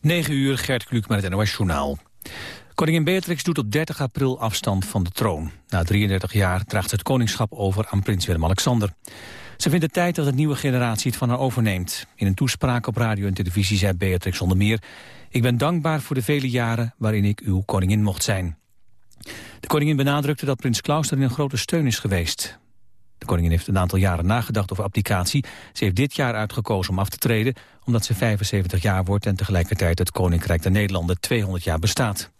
9 uur, Gert Kluk met het NOS Journaal. Koningin Beatrix doet op 30 april afstand van de troon. Na 33 jaar draagt ze het koningschap over aan prins Willem-Alexander. Ze vindt het tijd dat de nieuwe generatie het van haar overneemt. In een toespraak op radio en televisie zei Beatrix onder meer... Ik ben dankbaar voor de vele jaren waarin ik uw koningin mocht zijn. De koningin benadrukte dat prins Klaus er een grote steun is geweest. De koningin heeft een aantal jaren nagedacht over abdicatie. Ze heeft dit jaar uitgekozen om af te treden... omdat ze 75 jaar wordt en tegelijkertijd het Koninkrijk der Nederlanden 200 jaar bestaat.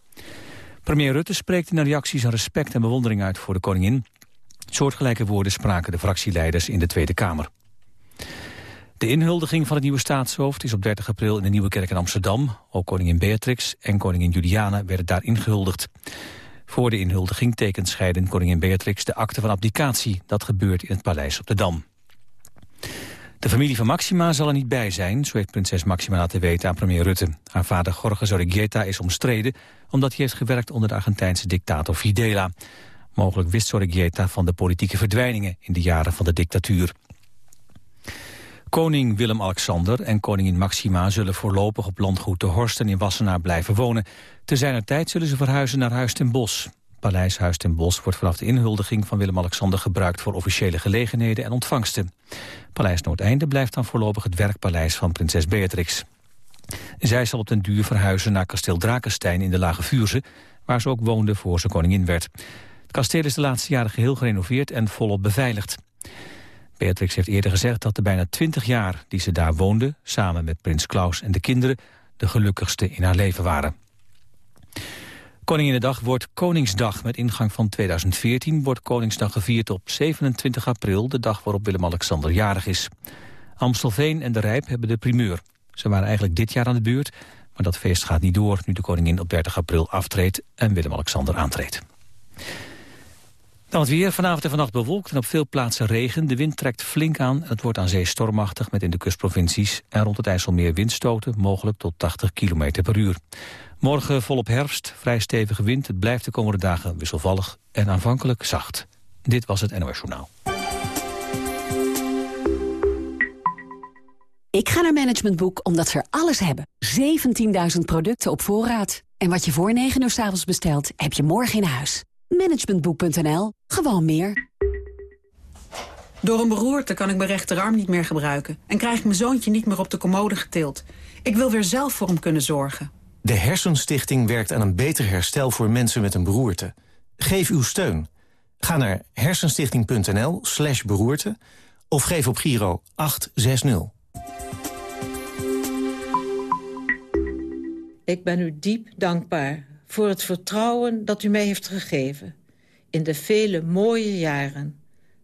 Premier Rutte spreekt in de reacties een respect en bewondering uit voor de koningin. Soortgelijke woorden spraken de fractieleiders in de Tweede Kamer. De inhuldiging van het nieuwe staatshoofd is op 30 april in de Nieuwe Kerk in Amsterdam. Ook koningin Beatrix en koningin Juliana werden daar ingehuldigd. Voor de inhuldiging tekent scheiden koningin Beatrix de akte van abdicatie. Dat gebeurt in het paleis op de Dam. De familie van Maxima zal er niet bij zijn, zo heeft prinses Maxima laten weten aan premier Rutte. Haar vader Jorge Zorrigueta is omstreden omdat hij heeft gewerkt onder de Argentijnse dictator Fidela. Mogelijk wist Zorrigueta van de politieke verdwijningen in de jaren van de dictatuur. Koning Willem-Alexander en koningin Maxima zullen voorlopig op landgoed de Horsten in Wassenaar blijven wonen. Te zijner tijd zullen ze verhuizen naar Huis ten Bosch. Paleis Huis ten wordt vanaf de inhuldiging van Willem-Alexander gebruikt voor officiële gelegenheden en ontvangsten. Paleis Noordeinde blijft dan voorlopig het werkpaleis van prinses Beatrix. Zij zal op den duur verhuizen naar kasteel Drakenstein in de Lage Vuurse, waar ze ook woonde voor ze koningin werd. Het kasteel is de laatste jaren geheel gerenoveerd en volop beveiligd. Beatrix heeft eerder gezegd dat de bijna twintig jaar die ze daar woonde... samen met prins Klaus en de kinderen de gelukkigste in haar leven waren. Koninginnedag wordt Koningsdag. Met ingang van 2014 wordt Koningsdag gevierd op 27 april... de dag waarop Willem-Alexander jarig is. Amstelveen en de Rijp hebben de primeur. Ze waren eigenlijk dit jaar aan de beurt, maar dat feest gaat niet door... nu de koningin op 30 april aftreedt en Willem-Alexander aantreedt. Dan het weer. Vanavond en vannacht bewolkt en op veel plaatsen regen. De wind trekt flink aan het wordt aan zee stormachtig met in de kustprovincies. En rond het IJsselmeer windstoten, mogelijk tot 80 km per uur. Morgen volop herfst, vrij stevige wind. Het blijft de komende dagen wisselvallig en aanvankelijk zacht. Dit was het NOS Journaal. Ik ga naar Management Boek omdat ze er alles hebben. 17.000 producten op voorraad. En wat je voor 9 uur s avonds bestelt, heb je morgen in huis. Managementboek.nl. Gewoon meer. Door een beroerte kan ik mijn rechterarm niet meer gebruiken... en krijg ik mijn zoontje niet meer op de commode getild. Ik wil weer zelf voor hem kunnen zorgen. De Hersenstichting werkt aan een beter herstel voor mensen met een beroerte. Geef uw steun. Ga naar hersenstichting.nl slash beroerte... of geef op Giro 860. Ik ben u diep dankbaar voor het vertrouwen dat u mij heeft gegeven... in de vele mooie jaren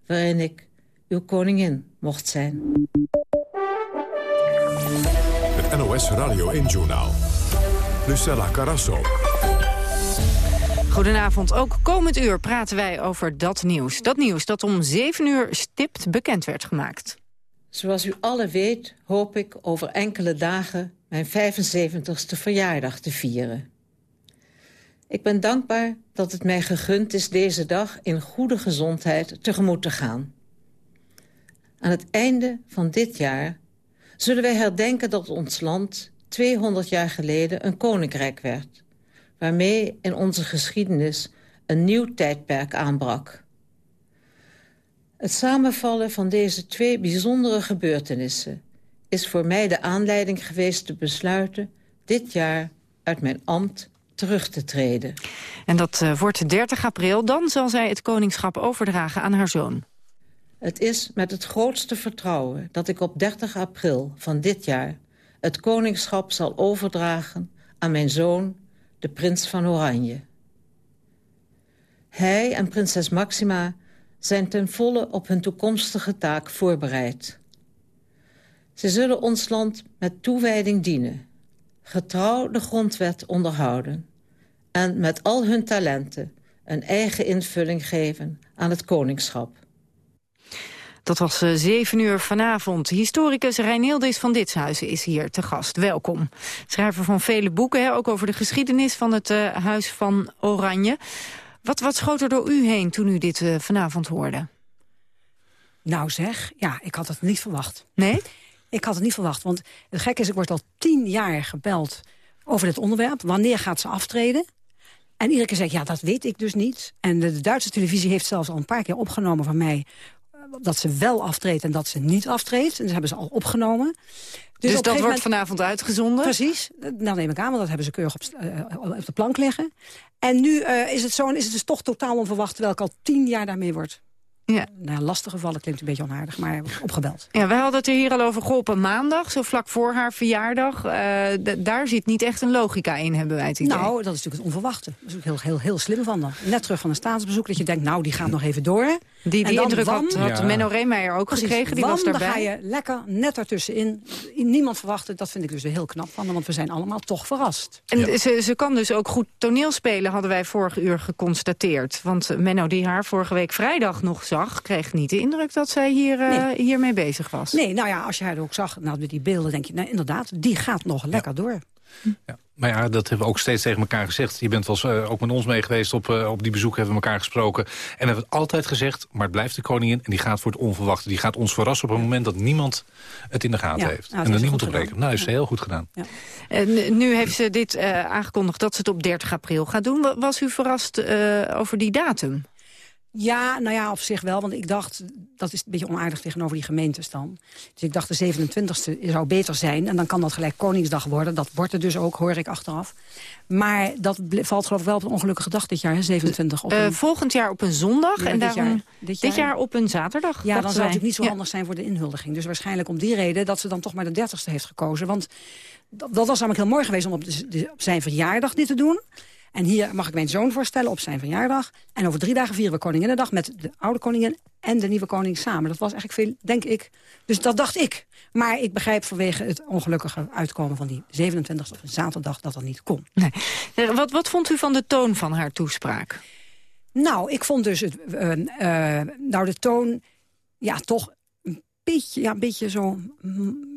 waarin ik uw koningin mocht zijn. Het NOS Radio 1-journaal. Lucella Carasso. Goedenavond. Ook komend uur praten wij over dat nieuws. Dat nieuws dat om 7 uur stipt bekend werd gemaakt. Zoals u alle weet hoop ik over enkele dagen mijn 75ste verjaardag te vieren. Ik ben dankbaar dat het mij gegund is deze dag in goede gezondheid tegemoet te gaan. Aan het einde van dit jaar zullen wij herdenken dat ons land 200 jaar geleden een koninkrijk werd, waarmee in onze geschiedenis een nieuw tijdperk aanbrak. Het samenvallen van deze twee bijzondere gebeurtenissen is voor mij de aanleiding geweest te besluiten dit jaar uit mijn ambt terug te treden. En dat uh, wordt 30 april. Dan zal zij het koningschap overdragen aan haar zoon. Het is met het grootste vertrouwen dat ik op 30 april van dit jaar... het koningschap zal overdragen aan mijn zoon, de prins van Oranje. Hij en prinses Maxima zijn ten volle op hun toekomstige taak voorbereid. Ze zullen ons land met toewijding dienen getrouw de grondwet onderhouden... en met al hun talenten een eigen invulling geven aan het koningschap. Dat was uh, zeven uur vanavond. Historicus Reinildis van Ditshuizen is hier te gast. Welkom. Schrijver van vele boeken, hè, ook over de geschiedenis van het uh, Huis van Oranje. Wat, wat schoot er door u heen toen u dit uh, vanavond hoorde? Nou zeg, ja, ik had het niet verwacht. Nee? Ik had het niet verwacht, want het gekke is, ik word al tien jaar gebeld over dit onderwerp. Wanneer gaat ze aftreden? En iedere keer zeg ik, ja, dat weet ik dus niet. En de, de Duitse televisie heeft zelfs al een paar keer opgenomen van mij... eh, dat ze wel aftreedt en dat ze niet aftreedt. En dat hebben ze al opgenomen. Dus, op dat wordt moment- vanavond uitgezonden? Precies, nou neem ik aan, want dat hebben ze keurig op, eh, op de plank liggen. En nu eh, is het zo, en is het dus toch totaal onverwacht... terwijl ik al tien jaar daarmee word. Ja. Nou, lastig gevallen klinkt een beetje onaardig, maar opgebeld. Ja, wij hadden het er hier al over op maandag, zo vlak voor haar verjaardag. Eh, daar zit niet echt een logica in, hebben wij het idee. Nou, dat is natuurlijk het onverwachte. Dat is ook heel, heel, heel slim van dan. Net terug van een staatsbezoek, dat je denkt, nou, die gaat nog even door. die die dan indruk had, wam- had Ja. Menno Reemeijer ook Precies, gekregen, die wam, was dan daarbij. ga je lekker net ertussenin. Niemand verwachtte, dat vind ik dus weer heel knap van haar, want we zijn allemaal toch verrast. En ze, ze kan dus ook goed toneel spelen, hadden wij vorig uur geconstateerd. Want Menno, die haar vorige week vrijdag nog zag... kreeg niet de indruk dat zij hier, eh, Nee. hiermee bezig was. Nee, nou ja, als je haar ook zag, nou, met die beelden, denk je, nou, inderdaad, die gaat nog lekker door. Ja. Maar ja, dat hebben we ook steeds tegen elkaar gezegd. Je bent wel eens eh, ook met ons mee geweest op, eh, op die bezoek, hebben we elkaar gesproken. En hebben we altijd gezegd, maar het blijft de koningin... en die gaat voor het onverwachte. Die gaat ons verrassen op een moment dat niemand het in de gaten Ja, heeft. nou, dat en er is niemand op rekent. gedaan. Nou, is ze heel goed gedaan. En nu heeft ze dit eh, aangekondigd dat ze het op 30 april gaat doen. Wa- Was u verrast eh, over die datum? Ja, nou ja, op zich wel. Want ik dacht, dat is een beetje onaardig tegenover die gemeentes dan. Dus ik dacht, de 27e zou beter zijn. En dan kan dat gelijk Koningsdag worden. Dat wordt het dus ook, hoor ik achteraf. Maar dat valt geloof ik wel op een ongelukkige dag dit jaar, hè, 27. Op Eh, een- volgend jaar op een zondag Ja, en dit daarom jaar. dit, Dit jaar. jaar. op een zaterdag. ja, dan zou het niet zo Ja. handig zijn voor de inhuldiging. Dus waarschijnlijk om die reden dat ze dan toch maar de 30ste heeft gekozen. Want dat, dat was namelijk heel mooi geweest om op, de- de- op zijn verjaardag dit te doen. En hier mag ik mijn zoon voorstellen op zijn verjaardag. En over drie dagen vieren we Koninginnedag met de oude koningin en de nieuwe koning samen. Dat was eigenlijk veel, denk ik. Dus dat dacht ik. Maar ik begrijp vanwege het ongelukkige uitkomen van die 27 op een zaterdag dat dat niet kon. Nee. Eh, Wat, wat vond u van de toon van haar toespraak? Nou, ik vond dus het, eh, eh, nou de toon, ja, toch een beetje, ja, een beetje zo mm,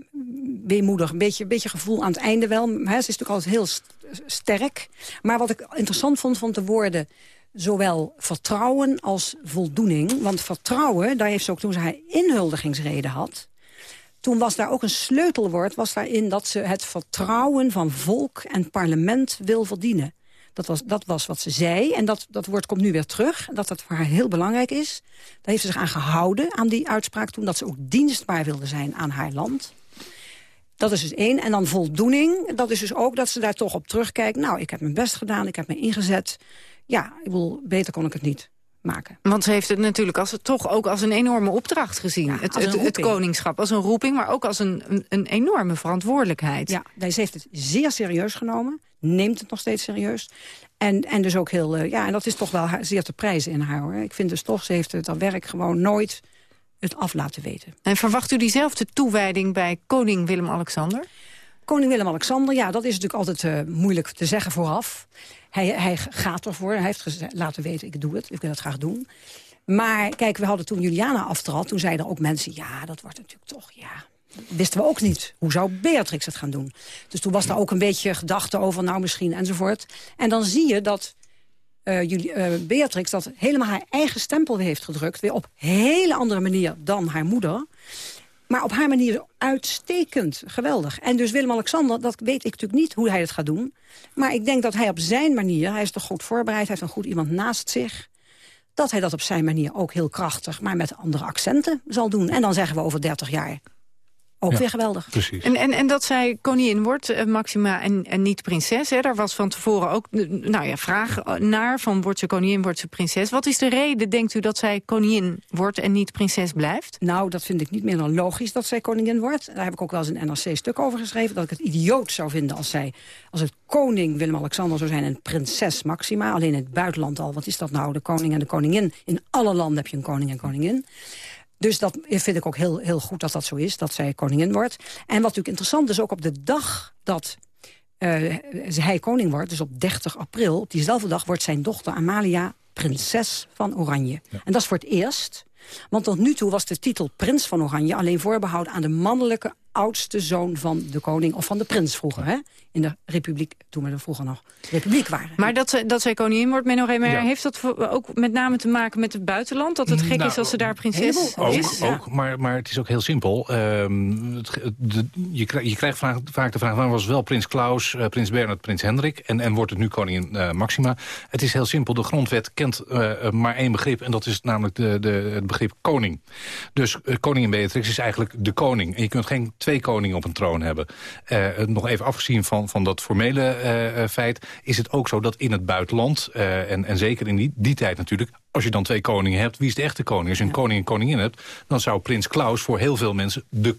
weemoedig. Een beetje, beetje gevoel aan het einde wel. Hè, ze is natuurlijk altijd heel st- sterk. Maar wat ik interessant vond, vond de woorden zowel vertrouwen als voldoening. Want vertrouwen, daar heeft ze ook toen ze haar inhuldigingsrede had... Toen was daar ook een sleutelwoord was daarin dat ze het vertrouwen van volk en parlement wil verdienen. Dat was, dat was wat ze zei. En dat, dat woord komt nu weer terug. Dat dat voor haar heel belangrijk is. Daar heeft ze zich aan gehouden, aan die uitspraak toen. Dat ze ook dienstbaar wilde zijn aan haar land. Dat is dus één. En dan voldoening. Dat is dus ook dat ze daar toch op terugkijkt. Nou, ik heb mijn best gedaan. Ik heb me ingezet. Ja, ik bedoel, beter kon ik het niet maken. Want ze heeft het natuurlijk als, toch ook als een enorme opdracht gezien. het, het, koningschap als een roeping, maar ook als een, een, een enorme verantwoordelijkheid. Ja, ze heeft het zeer serieus genomen. Neemt het nog steeds serieus. En, en dus ook heel, eh, ja, en dat is toch wel haar- zeer te prijzen in haar hoor. Ik vind dus toch, ze heeft het dat werk gewoon nooit het af laten weten. En verwacht u diezelfde toewijding bij koning Willem-Alexander? Koning Willem-Alexander, ja, dat is natuurlijk altijd eh, moeilijk te zeggen vooraf. Hij, hij gaat ervoor, hij heeft laten weten, ik doe het, ik wil het graag doen. Maar kijk, we hadden toen Juliana aftrad, toen zeiden ook mensen... ja, dat wordt natuurlijk toch, ja, wisten we ook niet. Hoe zou Beatrix het gaan doen? Dus toen was daar ook een beetje gedachte over, nou misschien, enzovoort. En dan zie je dat eh, jullie, eh, Beatrix dat helemaal haar eigen stempel heeft gedrukt. Weer op hele andere manier dan haar moeder. Maar op haar manier uitstekend, geweldig. En dus Willem-Alexander, dat weet ik natuurlijk niet hoe hij het gaat doen. Maar ik denk dat hij op zijn manier, hij is toch goed voorbereid... hij heeft een goed iemand naast zich... dat hij dat op zijn manier ook heel krachtig, maar met andere accenten zal doen. En dan zeggen we over 30 jaar, ook Ja. weer geweldig. Precies. En, en, en dat zij koningin wordt, eh, Maxima, en, en niet prinses. Hè? Daar was van tevoren ook nou ja, vraag eh, naar van wordt ze koningin, wordt ze prinses. Wat is de reden, denkt u, dat zij koningin wordt en niet prinses blijft? Nou, dat vind ik niet meer dan logisch dat zij koningin wordt. Daar heb ik ook wel eens een NRC-stuk over geschreven... dat ik het idioot zou vinden als zij, als het koning Willem-Alexander zou zijn... en prinses Maxima, alleen in het buitenland al. Wat is dat nou, de koning en de koningin? In alle landen heb je een koning en koningin. Dus dat vind ik ook heel, heel goed dat dat zo is, dat zij koningin wordt. En wat natuurlijk interessant is, ook op de dag dat eh, hij koning wordt... dus op 30 april, op diezelfde dag, wordt zijn dochter Amalia prinses van Oranje. En dat is voor het eerst... Want tot nu toe was de titel prins van Oranje alleen voorbehouden aan de mannelijke oudste zoon van de koning of van de prins vroeger. Hè? In de republiek, toen we er vroeger nog republiek waren. Maar dat, ze, dat zij koningin wordt, Menno Reemer, Ja. heeft dat voor- ook met name te maken met het buitenland? Dat het gek Nou, is als ze daar prinses Ook, is? ook maar, maar het is ook heel simpel. Ehm, het, de- je, krijgt, je krijgt vaak, vaak de vraag... waarom was wel prins Klaus, eh, prins Bernhard, prins Hendrik... En, en wordt het nu koningin eh, Maxima? Het is heel simpel. De grondwet kent eh, maar één begrip... en dat is namelijk de, de, het begrip koning. Dus koningin Beatrix is eigenlijk de koning. En je kunt geen twee koningen op een troon hebben. Eh, nog even afgezien van, van dat formele eh, eh, feit... is het ook zo dat in het buitenland... eh, en, en zeker in die, die tijd natuurlijk... als je dan twee koningen hebt, wie is de echte koning? Als je een koning en koningin hebt... dan zou prins Klaus voor heel veel mensen... de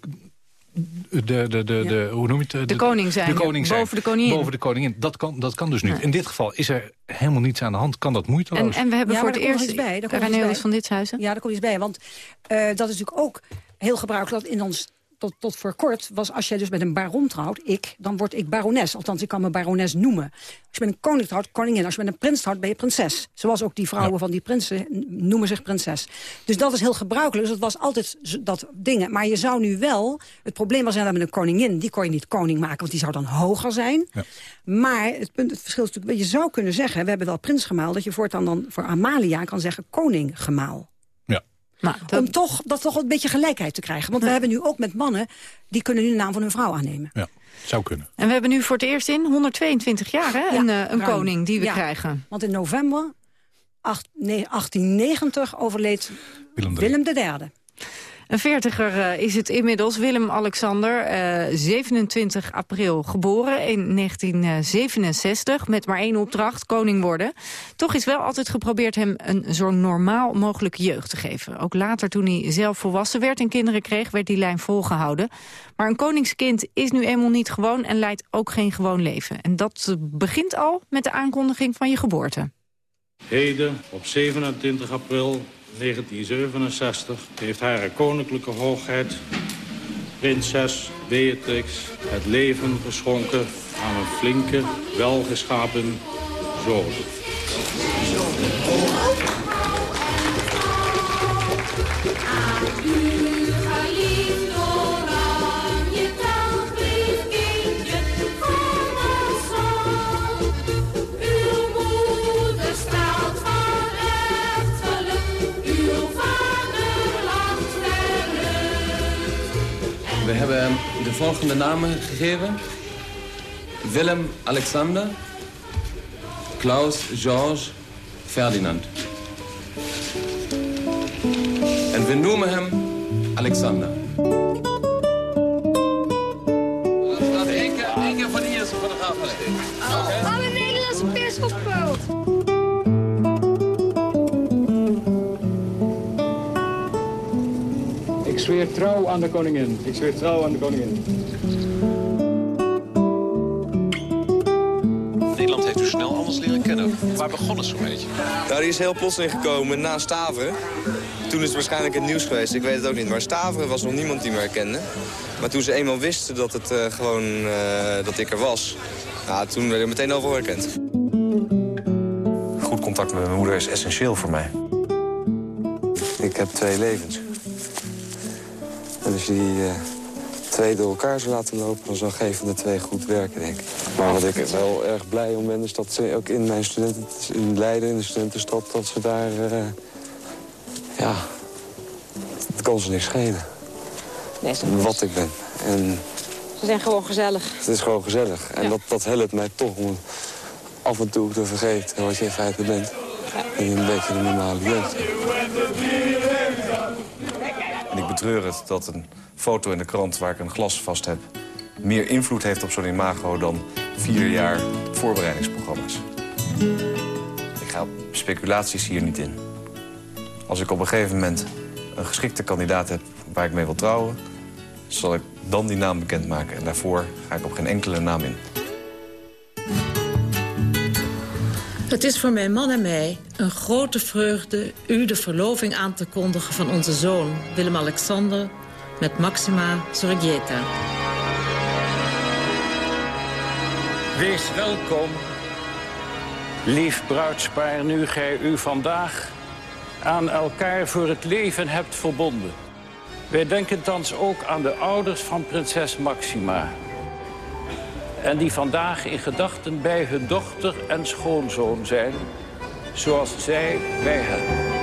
de, de, de, de, hoe noem je het? De koning zijn, De koning zijn. boven de koningin. Boven de koningin. Dat kan, dat kan dus niet. In dit geval is er helemaal niets aan de hand. Kan dat moeiteloos. En, en we hebben Ja, voor het eerst... bij, René van Ditshuizen. Ja, daar komt iets bij. Want eh, dat is natuurlijk ook heel gebruikelijk dat in ons... Tot, tot voor kort was als jij dus met een baron trouwt, ik, dan word ik barones. Althans, ik kan me barones noemen. Als je met een koning trouwt, koningin. Als je met een prins trouwt, ben je prinses. Zoals ook die vrouwen van die prinsen noemen zich prinses. Dus dat is heel gebruikelijk. Dus dat was altijd dat dingen. Maar je zou nu wel... Het probleem was inderdaad met een koningin. Die kon je niet koning maken, want die zou dan hoger zijn. Ja. Maar het, punt, het verschil is natuurlijk... Je zou kunnen zeggen, we hebben wel prinsgemaal... dat je voortaan dan voor Amalia kan zeggen koninggemaal. Dat- Om toch, dat toch een beetje gelijkheid te krijgen. Want we hebben nu ook met mannen... die kunnen nu de naam van hun vrouw aannemen. ja, zou kunnen. En we hebben nu voor het eerst in 122 jaar hè, een, eh, een koning die we Ja. krijgen. Want in november acht- nee, 1890 overleed Willem III. Willem III. Een veertiger eh, is het inmiddels, Willem-Alexander, eh 27 april geboren in 1967... met maar één opdracht, koning worden. Toch is wel altijd geprobeerd hem een zo normaal mogelijke jeugd te geven. Ook later, toen hij zelf volwassen werd en kinderen kreeg... werd die lijn volgehouden. Maar een koningskind is nu eenmaal niet gewoon... en leidt ook geen gewoon leven. En dat eh, begint al met de aankondiging van je geboorte. Heden, op 27 april 1967, heeft haar koninklijke hoogheid, prinses Beatrix, het leven geschonken aan een flinke, welgeschapen zoon. We hebben de volgende namen gegeven. Willem Alexander, Klaus George Ferdinand. En we noemen hem Alexander. Keer, één keer voor de zweer trouw aan de koningin. Ik zweer trouw aan de koningin. Nederland heeft u snel anders leren kennen. Waar begon het zo'n beetje? Nou, die is heel plotseling gekomen na Staveren. Toen is het waarschijnlijk het nieuws geweest, ik weet het ook niet. Maar Staveren was nog niemand die me herkende. Maar toen ze eenmaal wisten dat, het, eh, gewoon, eh, dat ik er was... Nou, toen werd ik meteen overal herkend. Goed contact met mijn moeder is essentieel voor mij. Ik heb twee levens. Als je die eh, twee door elkaar zou laten lopen... dan zal geen van de twee goed werken, denk ik. Maar wat ik wel erg blij om ben... is dat ze ook in mijn studenten... in Leiden, in de studentenstad... dat ze daar... eh, ja... het kan ze niks schelen. Nee, Wat ik ben. En Ze zijn gewoon gezellig. het is gewoon gezellig. En dat, dat helpt mij toch om af en toe te vergeten wat je in feite bent. En je een beetje een normale jeugd betreur dat een foto in de krant waar ik een glas vast heb... meer invloed heeft op zo'n imago dan vier jaar voorbereidingsprogramma's. Ik ga speculaties hier niet in. Als ik op een gegeven moment een geschikte kandidaat heb waar ik mee wil trouwen... zal ik dan die naam bekendmaken. En daarvoor ga ik op geen enkele naam in. Het is voor mijn man en mij een grote vreugde u de verloving aan te kondigen van onze zoon Willem-Alexander met Maxima Zorgieta. Wees welkom, lief bruidspaar, nu gij u vandaag aan elkaar voor het leven hebt verbonden. Wij denken thans ook aan de ouders van prinses Maxima. En die vandaag in gedachten bij hun dochter en schoonzoon zijn... zoals zij bij hen.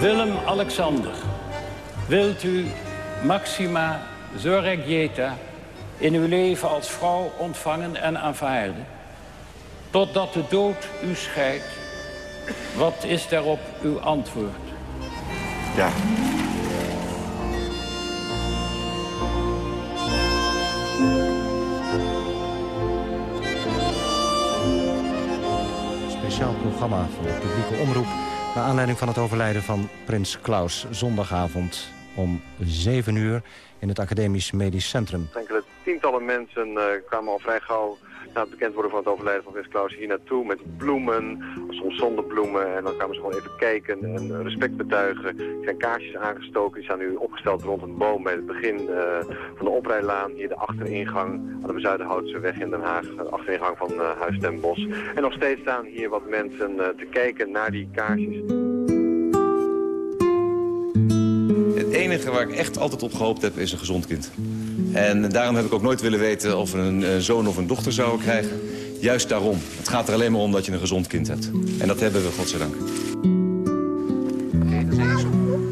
Willem-Alexander, wilt u Maxima Zoregieta in uw leven als vrouw ontvangen en aanvaarden? Totdat de dood u scheidt. Wat is daarop uw antwoord? Ja. Speciaal programma voor de publieke omroep... naar aanleiding van het overlijden van prins Klaus. Zondagavond om 7 uur in het Academisch Medisch Centrum. Enkele tientallen mensen uh, kwamen al vrij gauw na het bekend worden van het overlijden van prins Klaus hier naartoe met bloemen, soms zonder bloemen. En dan kwamen ze gewoon even kijken en respect betuigen. Er zijn kaarsjes aangestoken, die staan nu opgesteld rond een boom bij het begin uh, van de oprijlaan. Hier de achteringang aan de weg in Den Haag, de achteringang van uh, Huis ten Bosch. En nog steeds staan hier wat mensen te kijken naar die kaarsjes. Het enige waar ik echt altijd op gehoopt heb is een gezond kind. En daarom heb ik ook nooit willen weten of we een zoon of een dochter zouden krijgen. Juist daarom. Het gaat er alleen maar om dat je een gezond kind hebt. En dat hebben we, godzijdank. Oké, dat is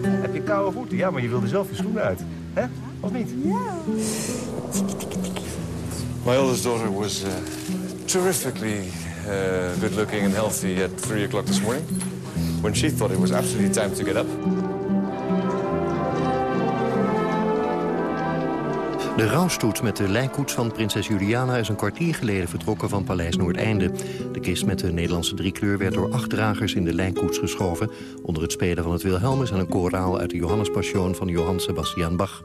Heb je koude voeten? Ja, maar je wilde zelf je schoenen uit. hè? Of niet? Ja. My oldest daughter was uh, terrifically uh, good looking and healthy at 3 o'clock this morning. When she thought it was absolutely time to get up. De rouwstoet met de lijkkoets van prinses Juliana is een kwartier geleden vertrokken van Paleis Noordeinde. De kist met de Nederlandse driekleur werd door acht dragers in de lijkkoets geschoven... onder het spelen van het Wilhelmus en een koraal uit de Johannespassion van Johann Sebastian Bach.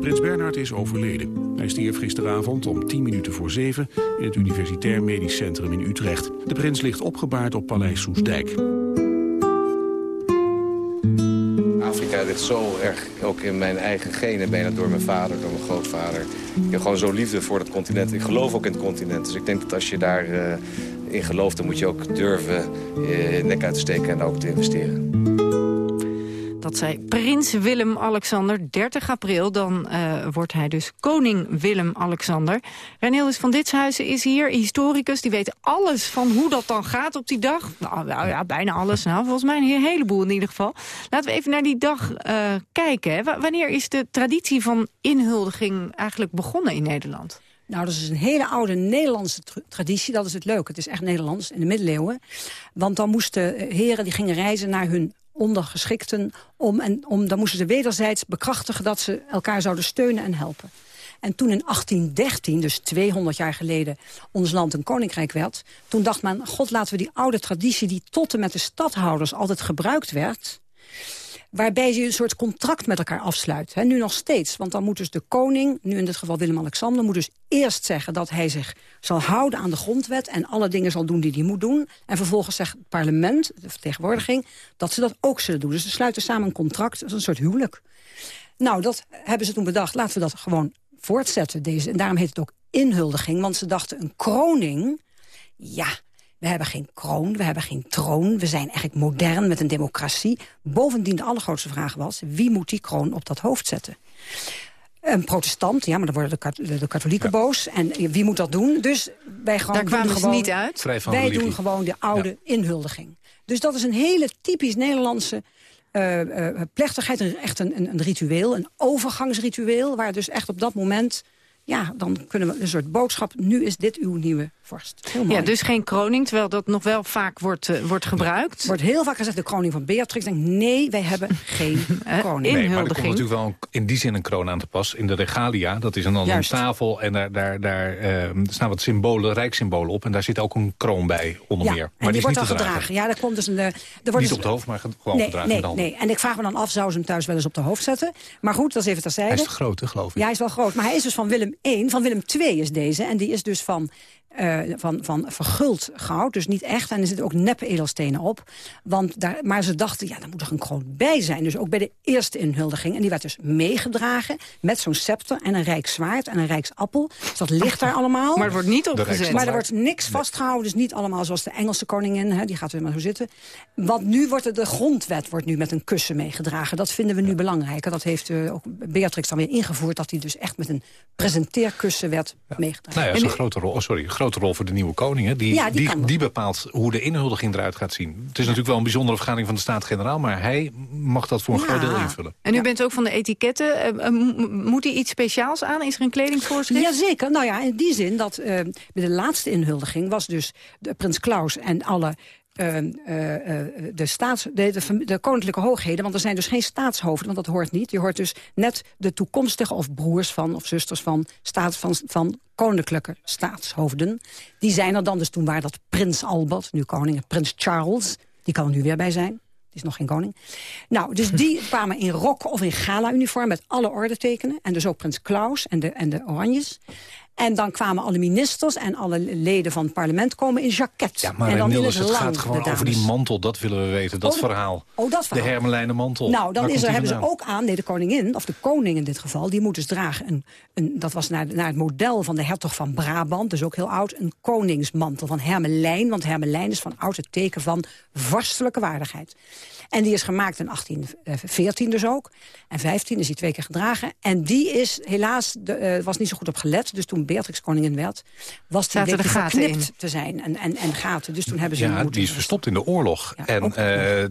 Prins Bernhard is overleden. Hij stierf gisteravond om 10 minuten voor 7 in het Universitair Medisch Centrum in Utrecht. De prins ligt opgebaard op Paleis Soesdijk. Zo erg, ook in mijn eigen genen, bijna door mijn vader, door mijn grootvader. Ik heb gewoon zo'n liefde voor het continent. Ik geloof ook in het continent. Dus ik denk dat als je daarin uh, in gelooft, dan moet je ook durven je nek uit te steken en ook te investeren. Dat zei prins Willem-Alexander. 30 april, dan uh, wordt hij dus koning Willem-Alexander. Renélis van Ditshuizen is hier, historicus. Die weet alles van hoe dat dan gaat op die dag. Nou, nou ja, bijna alles. Nou, volgens mij een heleboel in ieder geval. Laten we even naar die dag uh, kijken. Wanneer is de traditie van inhuldiging eigenlijk begonnen in Nederland? Nou, dat is een hele oude Nederlandse traditie. Dat is het leuke. Het is echt Nederlands in de middeleeuwen. Want dan moesten heren die gingen reizen naar hun ondergeschikten. Om, en, om, dan moesten ze wederzijds bekrachtigen dat ze elkaar zouden steunen en helpen. En toen in 1813, dus 200 jaar geleden, ons land een koninkrijk werd... toen dacht men, god, laten we die oude traditie... die tot en met de stadhouders altijd gebruikt werd waarbij je een soort contract met elkaar afsluit. He, nu nog steeds, want dan moet dus de koning, nu in dit geval Willem-Alexander... moet dus eerst zeggen dat hij zich zal houden aan de grondwet... en alle dingen zal doen die hij moet doen. En vervolgens zegt het parlement, de vertegenwoordiging... dat ze dat ook zullen doen. Dus ze sluiten samen een contract, een soort huwelijk. Nou, dat hebben ze toen bedacht. Laten we dat gewoon voortzetten. Deze. En daarom heet het ook inhuldiging, want ze dachten een kroning... ja, we hebben geen kroon, we hebben geen troon. We zijn eigenlijk modern met een democratie. Bovendien de allergrootste vraag was... wie moet die kroon op dat hoofd zetten? Een protestant, ja, maar dan worden de, de katholieken boos. En wie moet dat doen? Dus wij gewoon Daar kwamen gewoon, ze niet uit. Wij doen gewoon de oude inhuldiging. Dus dat is een hele typisch Nederlandse uh, uh, plechtigheid. Echt een, een, een ritueel, een overgangsritueel... waar dus echt op dat moment ja, dan kunnen we een soort boodschap... nu is dit uw nieuwe vorst. Heel mooi. Ja, dus geen kroning, terwijl dat nog wel vaak wordt, uh, wordt gebruikt. Er wordt heel vaak gezegd de kroning van Beatrix. Ik denk, nee, wij hebben geen kroning. Nee, maar er komt natuurlijk wel in die zin een kroon aan te pas. In de regalia, dat is dan een tafel en daar, daar, daar uh, staan wat symbolen, rijkssymbolen op. En daar zit ook een kroon bij, onder ja, meer. Maar die, die wordt is dan niet te gedragen. Ja, daar komt dus een... Er wordt Niet dus, op het hoofd, maar gewoon nee, gedragen nee, met de handen. nee. En ik vraag me dan af, zou ze hem thuis wel eens op de hoofd zetten? Maar goed, dat is even terzijde. Hij is te groot, geloof ik. Ja, hij is wel groot. Maar hij is dus van Willem I. Van Willem II is deze. En die is dus van eh, van, van verguld goud, dus niet echt. En er zitten ook neppe edelstenen op. Want daar, maar ze dachten, ja, daar moet er een kroon bij zijn. Dus ook bij de eerste inhuldiging. En die werd dus meegedragen met zo'n scepter en een rijk zwaard en een rijksappel. Dus dat ligt daar allemaal. Maar het wordt niet opgezet. Maar er wordt niks vastgehouden. Dus niet allemaal zoals de Engelse koningin. Hè, die gaat er maar zo zitten. Want nu wordt het, de grondwet wordt nu met een kussen meegedragen. Dat vinden we nu belangrijker. Dat heeft uh, ook Beatrix dan weer ingevoerd. Dat hij dus echt met een presenteerkussen werd meegedragen. Nou ja, dat is een grote rol, oh, sorry, grote rol voor de nieuwe koning. Hè? Die, Ja, die die, kan die bepaalt hoe de inhuldiging eruit gaat zien. Het is natuurlijk wel een bijzondere vergadering van de Staat-Generaal... maar hij mag dat voor een groot deel invullen. En u bent ook van de etiketten. Eh, eh, moet hij iets speciaals aan? Is er een kledingvoorschrift? Jazeker. Nou ja, in die zin dat eh, bij de laatste inhuldiging was dus de prins Klaus en alle eh, eh, eh, de, staats, de, de, koninklijke hoogheden, want er zijn dus geen staatshoofden, want dat hoort niet. Je hoort dus net de toekomstige of broers van of zusters van, staats, van, van koninklijke staatshoofden. Die zijn er dan, dus toen waren dat prins Albert, nu koning, prins Charles, die kan er nu weer bij zijn. Die is nog geen koning. Nou, dus die kwamen in rok of in gala-uniform met alle ordentekenen. En dus ook prins Klaus en de, en de Oranjes. En dan kwamen alle ministers en alle leden van het parlement komen in jacket. Ja, maar en dan het gaat gewoon over die mantel. Dat willen we weten, dat Oh, dat- verhaal. Oh, dat verhaal. De hermelijnen mantel. Nou, dan Waar is er, hebben ze ook aan, nee, de koningin, of de koning in dit geval... die moet dus dragen, een, een, dat was naar, naar het model van de hertog van Brabant... dus ook heel oud, een koningsmantel van hermelijn. Want hermelijn is van oud het teken van vorstelijke waardigheid. En die is gemaakt in 1814 dus ook. En 15 is die twee keer gedragen. En die is helaas, de, eh, was niet zo goed op gelet. Dus toen Beatrix koningin werd, was die Zaten er verknipt in? te zijn. En, en, en gaten. Dus toen hebben ze hem Ja, die is verstopt in de oorlog. en eh,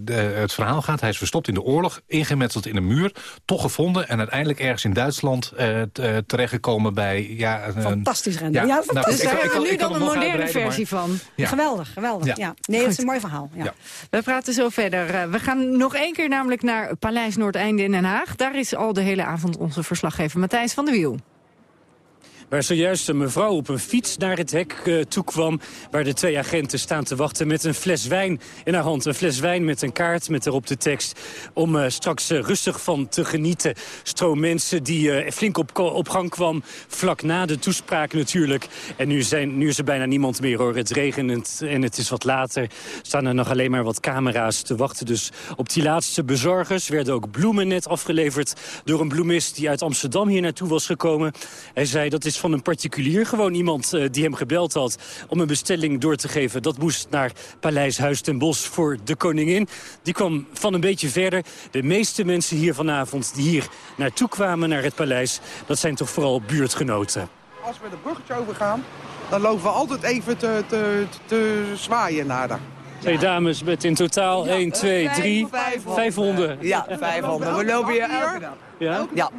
de- het verhaal gaat, hij is verstopt in de oorlog, ingemetseld in een muur, toch gevonden en uiteindelijk ergens in Duitsland eh, eh, terechtgekomen bij... Ja, een, Fantastisch rennen. Ja, Ja, nou, fantastisch. Dus ik daar hebben we nu dan een moderne maar- versie van. Ja. Geweldig, geweldig. Ja. Ja. Nee, het is een mooi verhaal. Ja. Ja. We praten zo verder. We gaan nog één keer namelijk naar Paleis Noordeinde in Den Haag. Daar is al de hele avond onze verslaggever Matthijs van der Wiel. Waar zojuist een mevrouw op een fiets naar het hek eh, toe kwam... waar de twee agenten staan te wachten met een fles wijn in haar hand. Een fles wijn met een kaart met erop de tekst... om eh, straks eh, rustig van te genieten. Stroom mensen die flink op, op gang kwam, vlak na de toespraak natuurlijk. En nu, zijn, nu is er bijna niemand meer hoor. Het regent en het is wat later. Staan er nog alleen maar wat camera's te wachten. Dus op die laatste bezorgers werden ook bloemen net afgeleverd... door een bloemist die uit Amsterdam hier naartoe was gekomen. Hij zei dat is van een particulier. Gewoon iemand eh, die hem gebeld had om een bestelling door te geven. Dat moest naar Paleis Huis ten Bosch voor de koningin. Die kwam van een beetje verder. De meeste mensen hier vanavond die hier naartoe kwamen naar het paleis... dat zijn toch vooral buurtgenoten. Als we het bruggetje overgaan, dan lopen we altijd even te, te, te zwaaien naar haar. Twee dames met in totaal 1, 2, 3, 5 honden. Ja, vijf honden. We lopen hier elke dag. Ja? Ja.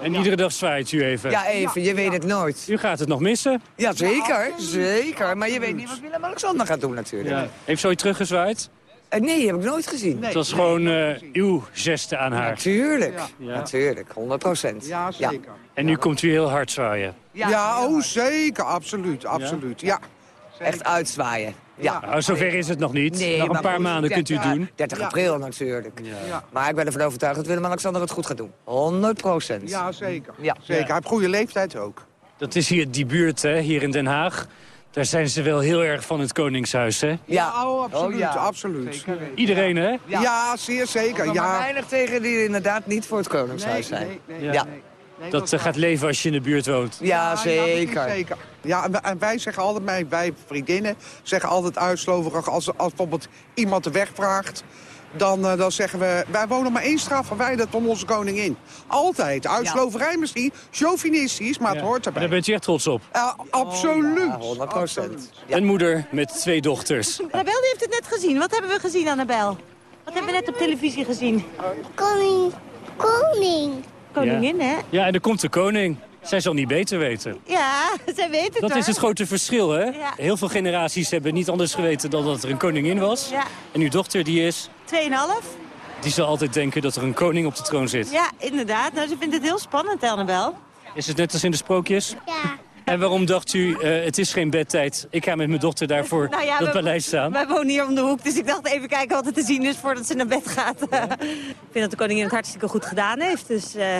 En iedere dag zwaait u even. Ja, even. Je weet het nooit. U gaat het nog missen? Ja, zeker. Zeker. Maar je weet niet wat Willem-Alexander gaat doen natuurlijk. Ja. Heeft ze ooit teruggezwaaid? Eh, nee, heb ik nooit gezien. Het was gewoon eh, uw geste aan haar. Natuurlijk. Ja. Natuurlijk. 100 procent. Ja, zeker. En nu komt u heel hard zwaaien. Ja, oh zeker, absoluut, absoluut. Ja. Echt uitzwaaien. Ja. Nou, zover is het nog niet. Nee, nog een paar goed, maanden kunt u ja, doen. 30 Ja. april natuurlijk. Ja. Maar ik ben ervan overtuigd dat Willem-Alexander het goed gaat doen. 100 procent. Ja, zeker. Ja. Zeker. Hij heeft goede leeftijd ook. Dat is hier die buurt, hè, hier in Den Haag. Daar zijn ze wel heel erg van het Koningshuis, hè? Ja. oh, absoluut, Oh, ja. absoluut. Iedereen, hè? Ja, zeer zeker. Er Ja. maar weinig tegen die inderdaad niet voor het Koningshuis zijn. nee, nee, ja. Dat eh, gaat leven als je in de buurt woont. Ja, dat zeker. zeker. Ja, en wij- en wij zeggen altijd, wij, wij vriendinnen zeggen altijd uitsloverig... als, als bijvoorbeeld iemand de weg vraagt... Dan, eh, dan zeggen we, wij wonen maar één straat verwijderd van onze koningin. Altijd. Uitsloverij misschien, chauvinistisch, maar het hoort erbij. daar bent u echt trots op. Ja, absoluut. 100 procent. Een moeder met twee dochters. Annabel die heeft het net gezien. Wat hebben we gezien, Annabel? Wat hebben we net op televisie gezien? Koning. Koning. Koningin, hè? Ja, en er komt de koning. Zij zal niet beter weten. Ja, zij weet het Dat hoor. is het grote verschil, hè? Ja. Heel veel generaties hebben niet anders geweten dan dat er een koningin was. Ja. En uw dochter, die is... Tweeënhalf? Die zal altijd denken dat er een koning op de troon zit. Ja, inderdaad. Nou, ze vindt het heel spannend, Annabel. Is het net als in de sprookjes? Ja. En waarom dacht u, eh, het is geen bedtijd, ik ga met mijn dochter daar voor Nou ja, dat we- paleis staan? Wij wonen hier om de hoek, dus ik dacht even kijken wat er te zien is voordat ze naar bed gaat. ik vind dat de koningin het hartstikke goed gedaan heeft, dus... eh,